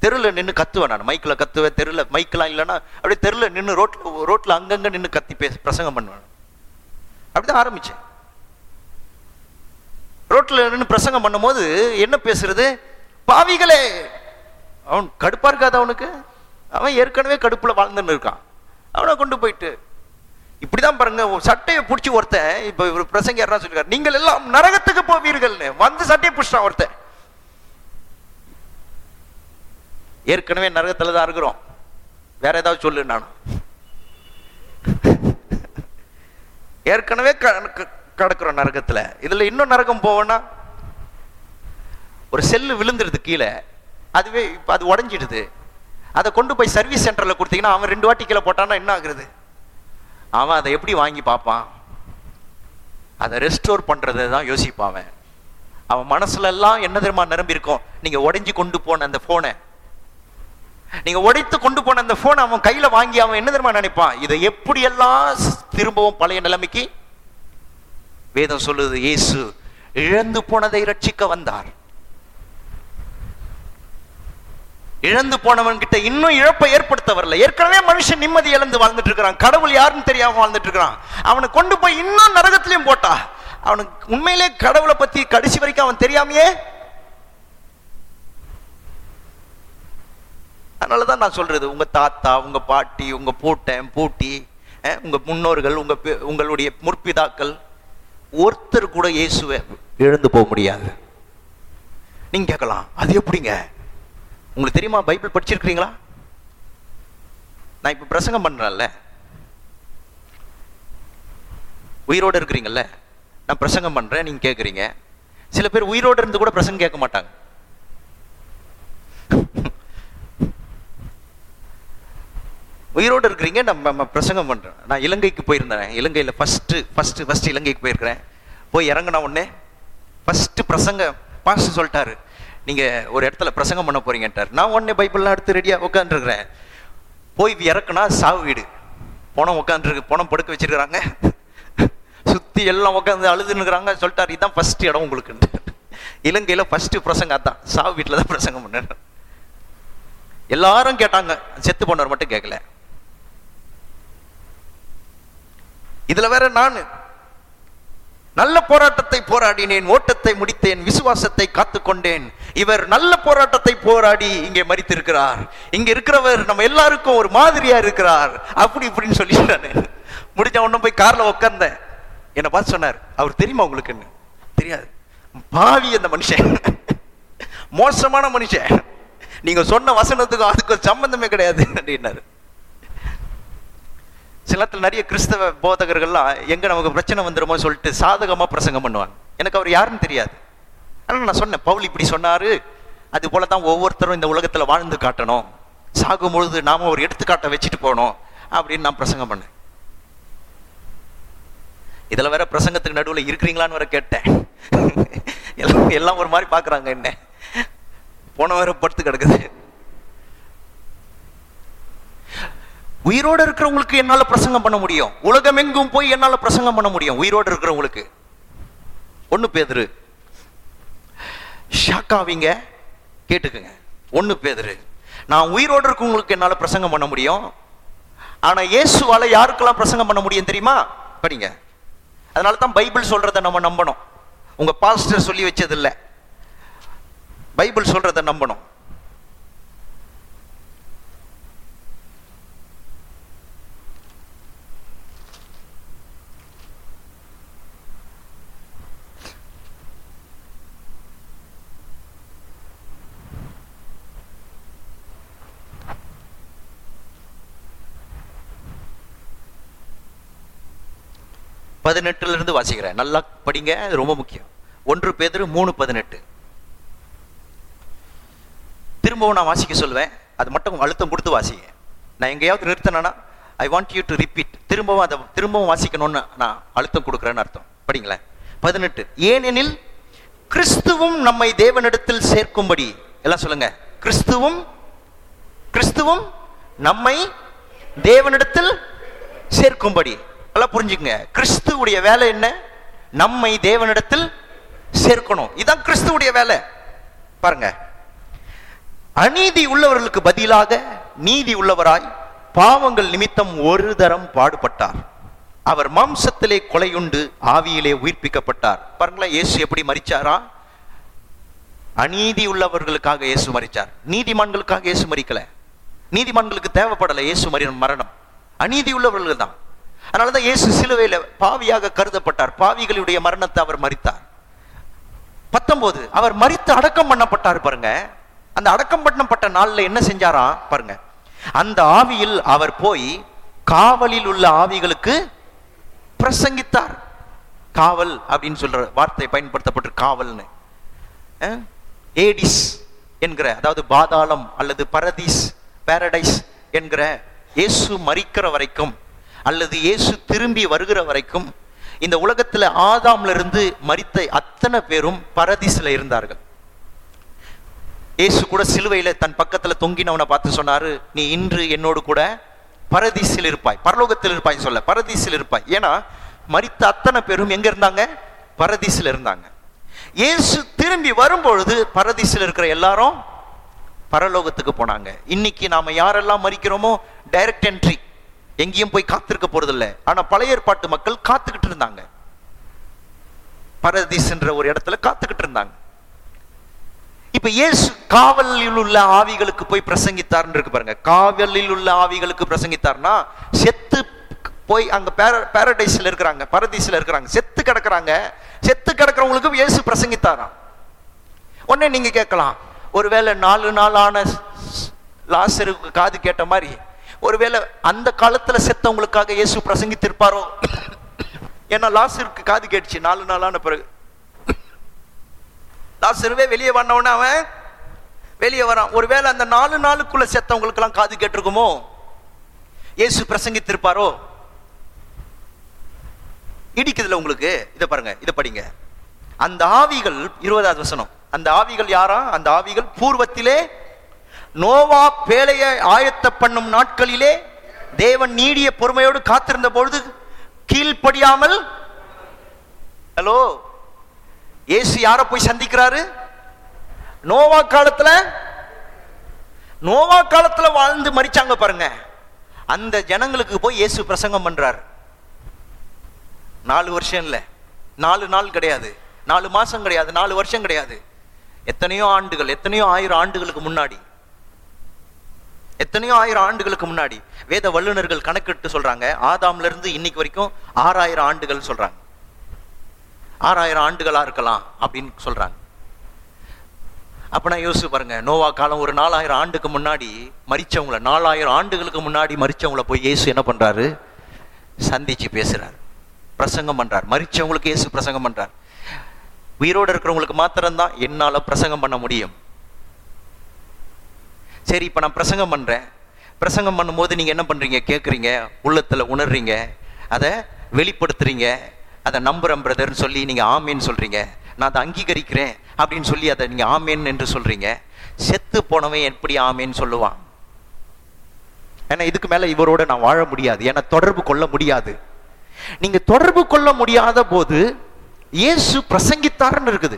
Speaker 1: தெருல நின்று கத்துவேன் நான். மைக்கில் கத்துவேன் தெருல மைக்கெல்லாம் இல்லைன்னா அப்படியே தெருல நின்று ரோட்ல ரோட்டில் அங்கங்க நின்று கத்தி பேச பிரசங்கம் பண்ணுவேன் அப்படிதான் ஆரம்பிச்சேன். ரோட்டில் நின்று பிரசங்கம் பண்ணும்போது என்ன பேசுறது? பாவிகளே! அவன் கடுப்பா இருக்காது அவனுக்கு அவன் ஏற்கனவே கடுப்பில் வாழ்ந்துன்னு இருக்கான். அவனை கொண்டு போயிட்டு. இப்படிதான் பாருங்க சட்டையை பிடிச்சி ஒருத்தன் இப்போ இவர் பிரசங்க யாரா சொல்லிருக்காரு. நீங்கள் எல்லாம் நரகத்துக்கு போவீர்கள்னு வந்து சட்டையை பிடிச்சிட்டான் ஒருத்தன். ஏற்கனவே நரகத்தில் தான் இருக்கிறோம். வேற ஏதாவது சொல்லு நான். ஏற்கனவே க- கடக்கிறோம் நரகத்தில். இதில் இன்னும் நரகம் போவோம்னா ஒரு செல்லு விழுந்துருது கீழே. அதுவே இப்போ அது உடஞ்சிடுது. அதை கொண்டு போய் சர்வீஸ் சென்டரில் கொடுத்தீங்கன்னா அவன் ரெண்டு வாட்டி கீழே போட்டான்னா என்ன ஆகுறது? அவன் அதை எப்படி வாங்கி பார்ப்பான்? அதை ரெஸ்டோர் பண்ணுறதை தான் யோசிப்பான் அவன். அவன் மனசுலெல்லாம் என்ன தெரியுமா நிரம்பி இருக்கும்? நீங்கள் உடைஞ்சு கொண்டு போன அந்த ஃபோனை நீங்கள் உடைத்து கொண்டு போன அந்த ஃபோனை அவன் கையில் வாங்கி அவன் என்ன தெரியுமா நினைப்பான்? இதை எப்படியெல்லாம் திரும்பவும் பழைய நிலைமைக்கு? வேதம் சொல்லுது இயேசு இழந்து போனதை ரட்சிக்க வந்தார். இழந்து போனவன் கிட்ட இன்னும் இழப்பை ஏற்படுத்த வரல ஏற்கனவே மனுஷன் நிம்மதி இழந்து வாழ்ந்துட்டு இருக்கிறான் கடவுள் யாருன்னு தெரியாம வாழ்ந்துட்டு இருக்கிறான் அவனை கொண்டு போய் இன்னும் நரகத்திலையும் போட்டா. அவனுக்கு உண்மையிலே கடவுளை பத்தி கடைசி வரைக்கும் அவன் தெரியாமையே? அதனாலதான் நான் சொல்றது உங்க தாத்தா உங்க பாட்டி உங்க பூட்டன் பூட்டி உங்க முன்னோர்கள் உங்க உங்களுடைய முற்பிதாக்கள் ஒருத்தர் கூட இயேசுவை இழந்து போக முடியாது. நீங்க கேட்கலாம் அது எப்படிங்க? உங்களுக்கு தெரியுமா பைபிள் படிச்சிருக்கிறீங்களா? நான் இப்ப பிரசங்கம் பண்றேன்ல. உயிரோட இருக்கிறீங்கல்ல? நான் பிரசங்கம் பண்றேன் நீங்க கேட்குறீங்க சில பேர் உயிரோட இருந்து கூட பிரசங்கம் கேட்க மாட்டாங்க. உயிரோடு இருக்கிறீங்க நம்ம பிரசங்கம் பண்றேன். நான் இலங்கைக்கு போயிருந்தேன். இலங்கையில் ஃபர்ஸ்ட் ஃபர்ஸ்ட் ஃபர்ஸ்ட் இலங்கைக்கு போயிருக்கிறேன். போய் இறங்கின உடனே ஃபர்ஸ்ட் பிரசங்க பாஸ்ட் சொல்லிட்டாரு. நீங்க ஒரு இடத்துல பிரசங்கம் பண்ண போறீங்கன்ட்டார். நான் உடனே பைபிள்லாம் எடுத்து ரெடியா உட்காந்துருக்குறேன் போய் இறக்குனா சாவு வீடு. பணம் உட்காந்துருக்கு பணம் படுக்க வச்சிருக்கிறாங்க. சுத்தி எல்லாம் உட்காந்து அழுதுன்னுக்குறாங்க. சொல்லிட்டார் இதுதான் ஃபர்ஸ்ட் இடம் உங்களுக்கு இலங்கையில ஃபர்ஸ்ட் பிரசங்கம் அதான். சாவு வீட்டில் தான் பிரசங்கம் பண்ணேன். எல்லாரும் கேட்டாங்க. செத்து போனவர் மட்டும் கேட்கல இதுல வேற நான். நல்ல போராட்டத்தை போராடினேன் ஓட்டத்தை முடித்தேன் விசுவாசத்தை காத்துக்கொண்டேன். இவர் நல்ல போராட்டத்தை போராடி இங்கே மறித்திருக்கிறார் இங்க இருக்கிறவர் நம்ம எல்லாருக்கும் ஒரு மாதிரியா இருக்கிறார். அப்படி இப்படின்னு சொல்லி முடிஞ்ச உடனே போய் கார்ல உட்கார்ந்தேன் என்னை பார்த்து சொன்னார் அவர் தெரியுமா உங்களுக்குன்னு தெரியாது. பாவி அந்த மனுஷன். மோசமான மனுஷன். நீங்க சொன்ன வசனத்துக்கும் அதுக்கும் சம்பந்தமே கிடையாது அப்படின்னாரு. சில நேரத்தில் நிறைய கிறிஸ்தவ போதகர்கள்லாம் எங்க நமக்கு பிரச்சனை வந்துருமோ சொல்லிட்டு சாதகமா பிரசங்கம் பண்ணுவாங்க. எனக்கு அவர் யாருன்னு தெரியாது. ஆனால் நான் சொன்னேன் பவுல் இப்படி சொன்னார். அது போல தான் ஒவ்வொருத்தரும் இந்த உலகத்தில் வாழ்ந்து காட்டணும். சாகும் பொழுது நாம் ஒரு எடுத்துக்காட்டை வச்சுட்டு போகணும் அப்படின்னு நான் பிரசங்கம் பண்ணேன். இதில் வேற பிரசங்கத்துக்கு நடுவில் இருக்கிறீங்களான்னு வேற கேட்டேன். எல்லாம் எல்லாம் ஒரு மாதிரி பார்க்குறாங்க என்ன. போன வேற படுத்து கிடக்குது. உயிரோடு இருக்கிறவங்களுக்கு என்னால் பிரசங்கம் பண்ண முடியும். உலகம் எங்கும் போய் என்னால் பிரசங்கம் பண்ண முடியும். உயிரோடு இருக்கிறவங்களுக்கு. ஒன்று பேதரு ஷாக்காவீங்க. கேட்டுக்குங்க. ஒன்று பேதரு நான் உயிரோடு இருக்கவங்களுக்கு என்னால் பிரசங்கம் பண்ண முடியும். ஆனால் இயேசுவால் யாருக்கெல்லாம் பிரசங்கம் பண்ண முடியும் தெரியுமா? படிங்க. அதனால தான் பைபிள் சொல்கிறத நம்ம நம்பணும். உங்கள் பாஸ்டர் சொல்லி வச்சதில்லை. பைபிள் சொல்கிறத நம்பணும். பதினெட்டுல இருந்து வாசிக்கிறேன். நல்லா படிங்க அது ரொம்ப முக்கியம். ஒன்று பேதர் மூணு பதினெட்டு. திரும்பவும் நான் வாசிக்க சொல்லுவேன். அது மட்டும் அழுத்தம் கொடுத்து வாசிங்க. நான் எங்கேயாவது நிறுத்தினேன்னா I want you to repeat திரும்பவும் அதை திரும்பவும் வாசிக்கணும்னு நான் அழுத்தம் கொடுக்குறேன்னு அர்த்தம். படிங்களேன். பதினெட்டு. ஏனெனில் கிறிஸ்துவும் நம்மை தேவனிடத்தில் சேர்க்கும்படி. எல்லாம் சொல்லுங்க. கிறிஸ்துவும் கிறிஸ்துவும் நம்மை தேவனிடத்தில் சேர்க்கும்படி. நல்லா புரிஞ்சுங்க கிறிஸ்துவுடைய வேலை என்ன? நம்மை தேவனிடத்தில் சேர்க்கணும். இதுதான் கிறிஸ்துவுடைய வேலை. பாருங்க. அநீதி உள்ளவர்களுக்கு பதிலாக நீதி உள்ளவராய் பாவங்கள் நிமித்தம் ஒரு தரம் பாடுபட்டார். அவர் மாம்சத்திலே கொலையுண்டு ஆவியிலே உயிர்ப்பிக்கப்பட்டார். பாருங்களேன் இயேசு எப்படி மரிச்சாரா? அநீதி உள்ளவர்களுக்காக இயேசு மறிச்சார் நீதிமான்களுக்காக இயேசு மறிக்கல நீதிமான்களுக்கு தேவைப்படல இயேசு மரணம். அநீதி உள்ளவர்கள் தான். அதனாலதான் இயேசு சிலுவையில் பாவியாக கருதப்பட்டார். பாவிகளுடைய மரணத்தை அவர் மறித்தார். பத்தொன்பது அவர் மரித்து அடக்கம் பண்ணப்பட்டார் பாருங்க. அந்த அடக்கம் பண்ணப்பட்ட நாளில் என்ன செஞ்சாரா? பாருங்க. அந்த ஆவியில் அவர் போய் காவலில் உள்ள ஆவிகளுக்கு பிரசங்கித்தார். காவல் அப்படின்னு சொல்ற வார்த்தை பயன்படுத்தப்பட்டு காவல்னு. ஏடிஸ் என்கிற அதாவது பாதாளம் அல்லது பரதீஸ் பேரடைஸ் என்கிற இயேசு மரிக்கிற வரைக்கும் அல்லது இயேசு திரும்பி வருகிற வரைக்கும் இந்த உலகத்தில் ஆதாம்ல இருந்து மரித்த அத்தனை பேரும் பரதீசில் இருந்தார்கள். இயேசு கூட சிலுவையில் தன் பக்கத்தில் தொங்கினவனை பார்த்து சொன்னாரு நீ இன்று என்னோடு கூட பரதீசில் இருப்பாய். பரலோகத்தில் இருப்பாய் சொல்ல பரதீசில் இருப்பாய். ஏன்னா மரித்த அத்தனை பேரும் எங்க இருந்தாங்க? பரதீசில் இருந்தாங்க. இயேசு திரும்பி வரும்பொழுது பரதீசில் இருக்கிற எல்லாரும் பரலோகத்துக்கு போனாங்க. இன்னைக்கு நாம யாரெல்லாம் மறிக்கிறோமோ டைரக்ட் என்ட்ரி. எங்கேயும் போய் காத்திருக்க போறதில்ல. ஆனா பழைய ஏற்பாட்டு மக்கள் காத்துக்கிட்டு இருந்தாங்க. பரதீஸ்ன்ற ஒரு இடத்துல காத்துக்கிட்டு இருந்தாங்க. இப்ப இயேசு காவலில் உள்ள ஆவிகளுக்கு போய் பிரசங்கித்தார்னு இருக்கு பாருங்க. காவலில் உள்ள ஆவிகளுக்கு பிரசங்கித்தார்னா செத்து போய் அங்க பேரடைஸ்ல இருக்கிறாங்க பரதீஸ்ல இருக்கிறாங்க. செத்து கிடக்குறாங்க. செத்து கிடக்கிறவங்களுக்கு இயேசு பிரசங்கித்தாராம் உடனே நீங்க கேட்கலாம். ஒருவேளை நாலு நாளான லாசருக்கு காது கேட்ட மாதிரி ஒருவேளை அந்த காலத்தில் செத்தவங்களுக்காக இயேசு பிரசங்கித்திருப்பாரோ? ஏன்னா லாசருக்கு காது கேட்டுச்சு நாலு நாளான பிறகு. லாசருவே வெளியே வந்தவன அவன் வெளியே வரான். ஒருவேளை அந்த நாலு நாளுக்குள்ள செத்தவங்களுக்கெல்லாம் காது கேட்டிருக்குமோ? இயேசு பிரசங்கித்திருப்பாரோ? இடிக்குதுல உங்களுக்கு? இதை பாருங்க இதை படிங்க. அந்த ஆவிகள் இருபதாவது வசனம். அந்த ஆவிகள் யாரா? அந்த ஆவிகள் பூர்வத்திலே நோவா பேழையை ஆயத்த பண்ணும் நாட்களிலே தேவன் நீடிய பொறுமையோடு காத்திருந்த பொழுது கீழ்ப்படியாமல் ஹலோ ஏசு யாரை போய் சந்திக்கிறாரு? நோவா காலத்துல நோவா காலத்துல வாழ்ந்து மறிச்சாங்க பாருங்க. அந்த ஜனங்களுக்கு போய் இயேசு பிரசங்கம் பண்றார். நாலு வருஷம் இல்லை. நாலு நாள் கிடையாது. நாலு மாசம் கிடையாது. நாலு வருஷம் கிடையாது. எத்தனையோ ஆண்டுகள் எத்தனையோ ஆயிரம் ஆண்டுகளுக்கு முன்னாடி. எத்தனையோ ஆயிரம் ஆண்டுகளுக்கு முன்னாடி வேத வல்லுநர்கள் கணக்கிட்டு சொல்றாங்க. ஆதாம்ல இருந்து இன்னைக்கு வரைக்கும் ஆறாயிரம் ஆண்டுகள் சொல்றாங்க. ஆறாயிரம் ஆண்டுகளா இருக்கலாம் அப்படின்னு சொல்றாங்க. அப்ப நான் யோசிச்சு பாருங்க நோவா காலம் ஒரு நாலாயிரம் ஆண்டுக்கு முன்னாடி மறிச்சவங்கள நாலாயிரம் ஆண்டுகளுக்கு முன்னாடி மறிச்சவங்கள போய் இயேசு என்ன பண்றாரு? சந்திச்சு பேசுறாரு. பிரசங்கம் பண்றார். மறிச்சவங்களுக்கு இயேசு பிரசங்கம் பண்றார். உயிரோடு இருக்கிறவங்களுக்கு மாத்திரம்தான் என்னால பிரசங்கம் பண்ண முடியும். சரி இப்போ நான் பிரசங்கம் பண்ணுறேன் பிரசங்கம் பண்ணும்போது நீங்கள் என்ன பண்ணுறீங்க கேட்குறீங்க உள்ளத்தில் உணர்றீங்க அதை வெளிப்படுத்துறீங்க அதை நம்புறேன் பிரதர்னு சொல்லி நீங்கள் ஆமேன்னு சொல்கிறீங்க நான் அதை அங்கீகரிக்கிறேன் அப்படின்னு சொல்லி அதை நீங்கள் ஆமேன் என்று சொல்கிறீங்க செத்து போனவன் எப்படி ஆமேன்னு சொல்லுவான். ஏன்னா இதுக்கு மேலே இவரோட நான் வாழ முடியாது. ஏன்னா தொடர்பு கொள்ள முடியாது. நீங்கள் தொடர்பு கொள்ள முடியாத போது இயேசு பிரசங்கித்தார்னு இருக்குது.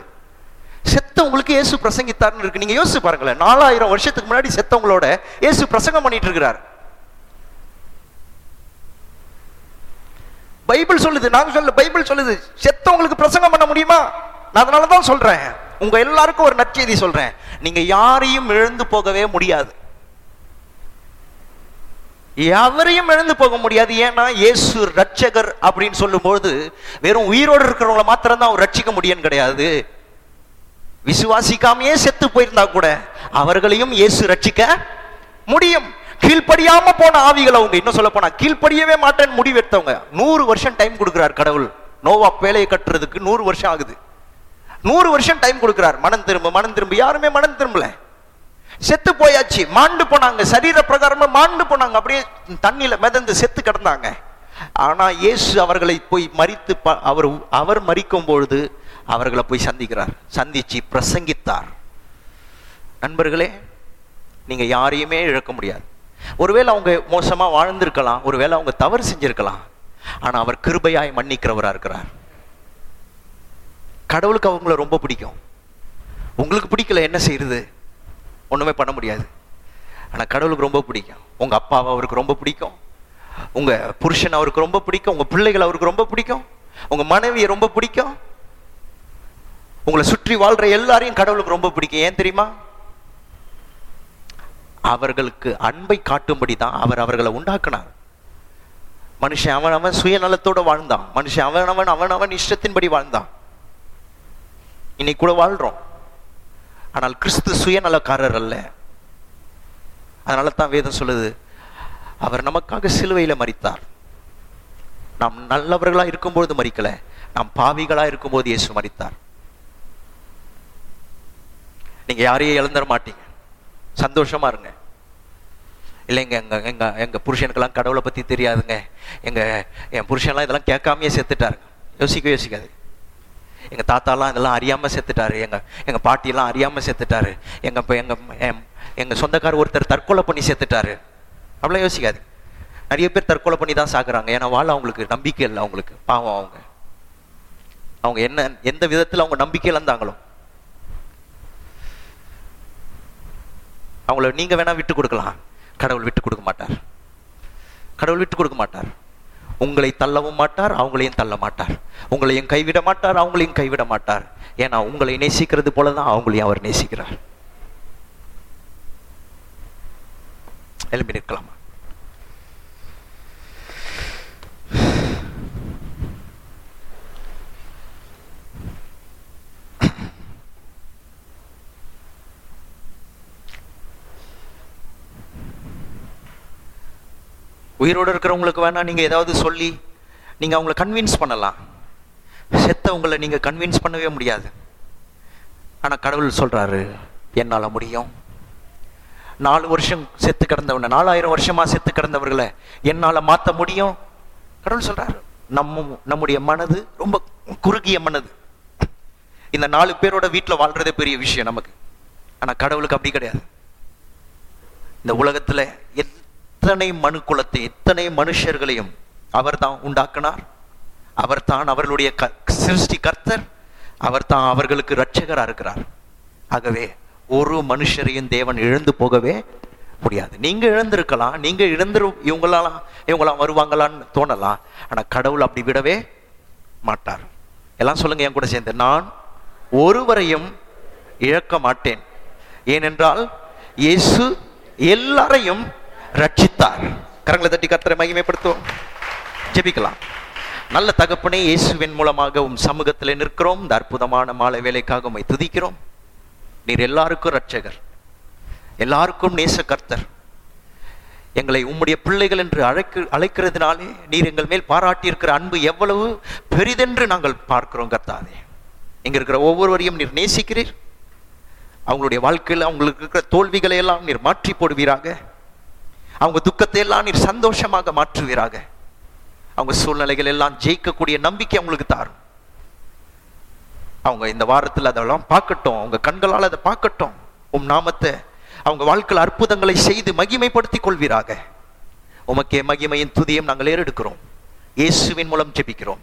Speaker 1: செத்தவங்களுக்கு இயேசு பிரசங்கித்தார்னு இருக்கு. நீங்க யோசிச்சு பாருங்களேன். நாலாயிரம் வருஷத்துக்கு முன்னாடி செத்தவங்களோட இயேசு பிரசங்கம் பண்ணிட்டு இருக்கிறார். பைபிள் சொல்லுது நாங்க சொல்ல பைபிள் சொல்லுது செத்தவங்களுக்கு பிரசங்கம் பண்ண முடியுமா? நான் அதனால தான் சொல்றேன். உங்க எல்லாருக்கும் ஒரு நற்செய்தி சொல்றேன். நீங்க யாரையும் இழந்து போகவே முடியாது. எவரையும் எழுந்து போக முடியாது. ஏன்னா இயேசு ரட்சகர் அப்படின்னு சொல்லும்போது வெறும் உயிரோடு இருக்கிறவங்கள மாத்திரம் தான் அவர் ரட்சிக்க முடியும்னு கிடையாது. விசுவாசிக்காமையே செத்து போயிருந்தா கூட அவர்களையும் இயேசு ரட்சிக்க முடியும். கீழ்ப்படியாம போன ஆவிகள் அவங்க இன்னும் சொல்ல போனா கீழ்ப்படியவே மாட்டேன்னு முடிவெடுத்தவங்க. நூறு வருஷம் டைம் கொடுக்கிறார் கடவுள். நோவா பேழையை கட்டுறதுக்கு நூறு வருஷம் ஆகுது. நூறு வருஷம் டைம் கொடுக்கிறார். மனம் திரும்ப மனம் திரும்ப. யாருமே மனம் திரும்பல. செத்து போயாச்சு. மாண்டு போனாங்க. சரீர பிரகாரமா மாண்டு போனாங்க. அப்படியே தண்ணியில மிதந்து செத்து கிடந்தாங்க. ஆனா இயேசு அவர்களை போய் மறித்து ப- அவர் அவர் மறிக்கும் பொழுது அவர்களை போய் சந்திக்கிறார். சந்திச்சு பிரசங்கித்தார். நண்பர்களே நீங்கள் யாரையுமே இழக்க முடியாது. ஒருவேளை அவங்க மோசமா வாழ்ந்திருக்கலாம் ஒருவேளை அவங்க தவறு செஞ்சிருக்கலாம் ஆனால் அவர் கிருபையாய் மன்னிக்கிறவராக இருக்கிறார். கடவுளுக்கு அவங்கள ரொம்ப பிடிக்கும். உங்களுக்கு பிடிக்கல என்ன செய்யறது ஒன்றுமே பண்ண முடியாது. ஆனால் கடவுளுக்கு ரொம்ப பிடிக்கும். உங்க அப்பாவை அவருக்கு ரொம்ப பிடிக்கும். உங்கள் புருஷன் அவருக்கு ரொம்ப பிடிக்கும். உங்கள் பிள்ளைகள் அவருக்கு ரொம்ப பிடிக்கும். உங்கள் மனைவியை ரொம்ப பிடிக்கும். உங்களை சுற்றி வாழ்ற எல்லாரையும் கடவுளுக்கு ரொம்ப பிடிக்கும். ஏன் தெரியுமா? அவர்களுக்கு அன்பை காட்டும்படி தான் அவர் அவர்களை உண்டாக்குனார். மனுஷன் அவன் அவன் சுயநலத்தோட வாழ்ந்தான். மனுஷன் அவன் அவன் அவன் அவன் இஷ்டத்தின்படி வாழ்ந்தான். இன்னைக்கு கூட வாழ்றோம். ஆனால் கிறிஸ்து சுயநலக்காரர் அல்ல. அதனால தான் வேதம் சொல்லுது அவர் நமக்காக சிலுவையில் மறித்தார் நாம் நல்லவர்களாக இருக்கும்போது மறிக்கல நாம் பாவிகளாக இருக்கும்போது இயேசு மறித்தார் நீங்க யாரையும் இழந்துட மாட்டீங்க. சந்தோஷமா இருங்க. இல்லைங்க எங்க எங்க எங்க புருஷனுக்கெல்லாம் கடவுளை பத்தி தெரியாதுங்க. எங்க என் புருஷன்லாம் இதெல்லாம் கேட்காமையே செத்துட்டாருங்க யோசிக்க யோசிக்காது எங்க தாத்தாலாம் இதெல்லாம் அறியாம செத்துட்டாரு. எங்க எங்க பாட்டியெல்லாம் அறியாம செத்துட்டாரு. எங்க இப்ப எங்க எம்- எங்க சொந்தக்காரர் ஒருத்தர் தற்கொலை பண்ணி செத்துட்டாரு. அப்படிலாம் யோசிக்காது நிறைய பேர் தற்கொலை பண்ணி தான் சாக்குறாங்க ஏன்னா வாழ அவங்களுக்கு நம்பிக்கை இல்லை அவங்களுக்கு. பாவம் அவங்க. அவங்க என்ன எந்த விதத்தில் அவங்க நம்பிக்கை இழந்தாங்களோ அவங்கள நீங்கள் வேணால் விட்டு கொடுக்கலாம். கடவுள் விட்டு கொடுக்க மாட்டார். கடவுள் விட்டு கொடுக்க மாட்டார். உங்களை தள்ளவும் மாட்டார் அவங்களையும் தள்ள மாட்டார். உங்களையும் கைவிட மாட்டார் அவங்களையும் கைவிட மாட்டார். ஏன்னா உங்களை நேசிக்கிறது போல தான் அவங்களையும் அவர் நேசிக்கிறார். எழுப்பி நிற்கலாமா? உயிரோடு இருக்கிறவங்களுக்கு வேணால் நீங்கள் ஏதாவது சொல்லி நீங்கள் அவங்கள கன்வின்ஸ் பண்ணலாம். செத்தவங்களை நீங்கள் கன்வின்ஸ் பண்ணவே முடியாது. ஆனால் கடவுள் சொல்கிறாரு என்னால் முடியும். நாலு வருஷம் செத்து கிடந்தவன நாலாயிரம் வருஷமாக செத்து கிடந்தவர்களை என்னால் மாற்ற முடியும்? கடவுள் சொல்கிறாரு நம்ம நம்முடைய மனது ரொம்ப குறுகிய மனது. இந்த நாலு பேரோட வீட்டில் வாழ்கிறதே பெரிய விஷயம் நமக்கு. ஆனால் கடவுளுக்கு அப்படி கிடையாது. இந்த உலகத்தில் எத் இத்தனை மனு குலத்தை இத்தனை மனுஷர்களையும் அவர்தான் உண்டாக்கினார். அவர் தான் அவர்களுடைய க- சிருஷ்டி கர்த்தர். அவர்தான் அவர்களுக்கு இரட்சகரா இருக்கிறார். ஆகவே ஒரு மனுஷரையும் தேவன் இழந்து போகவே முடியாது. நீங்கள் இழந்திருக்கலாம் நீங்கள் இழந்துரு இவங்களாம் இவங்களாம் வருவாங்களான்னு தோணலாம். ஆனா கடவுள் அப்படி விடவே மாட்டார். எல்லாம் சொல்லுங்க என் கூட சேர்ந்து. நான் ஒருவரையும் இழக்க மாட்டேன். ஏனென்றால் இயேசு எல்லாரையும் ரட்சித்தார். கரங்களை தட்டி கர்த்தரை மகிமைப்படுத்துவோம். ஜெபிக்கலாம். நல்ல தகப்பனே இயேசுவின் மூலமாக உம் சமூகத்தில் நிற்கிறோம். இந்த அற்புதமான மாலை வேலைக்காக உம்மை துதிக்கிறோம். நீர் எல்லாருக்கும் ரட்சகர் எல்லாருக்கும் நேச கர்த்தர் எங்களை உம்முடைய பிள்ளைகள் என்று அழைக்க அழைக்கிறதுனாலே நீர் எங்கள் மேல் பாராட்டியிருக்கிற அன்பு எவ்வளவு பெரிதென்று நாங்கள் பார்க்கிறோம் கர்த்தாதே இங்கே இருக்கிற ஒவ்வொருவரையும் நீர் நேசிக்கிறீர். அவங்களுடைய வாழ்க்கையில் அவங்களுக்கு இருக்கிற தோல்விகளை எல்லாம் நீர் மாற்றி போடுவீராக. அவங்க துக்கத்தை எல்லாம் நீர் சந்தோஷமாக மாற்றுவீராக. அவங்க சூழ்நிலைகள் எல்லாம் ஜெயிக்கக்கூடிய நம்பிக்கை அவங்களுக்கு தாரும். அவங்க இந்த வாரத்தில் அதெல்லாம் பார்க்கட்டும். அவங்க கண்களால் அதை பார்க்கட்டும். உம் நாமத்தை அவங்க வாழ்க்கையில் அற்புதங்களை செய்து மகிமைப்படுத்திக் கொள்வீராக. உமக்கே மகிமையின் துதியும் நாங்கள் ஏறெடுக்கிறோம். இயேசுவின் மூலம் ஜெபிக்கிறோம்.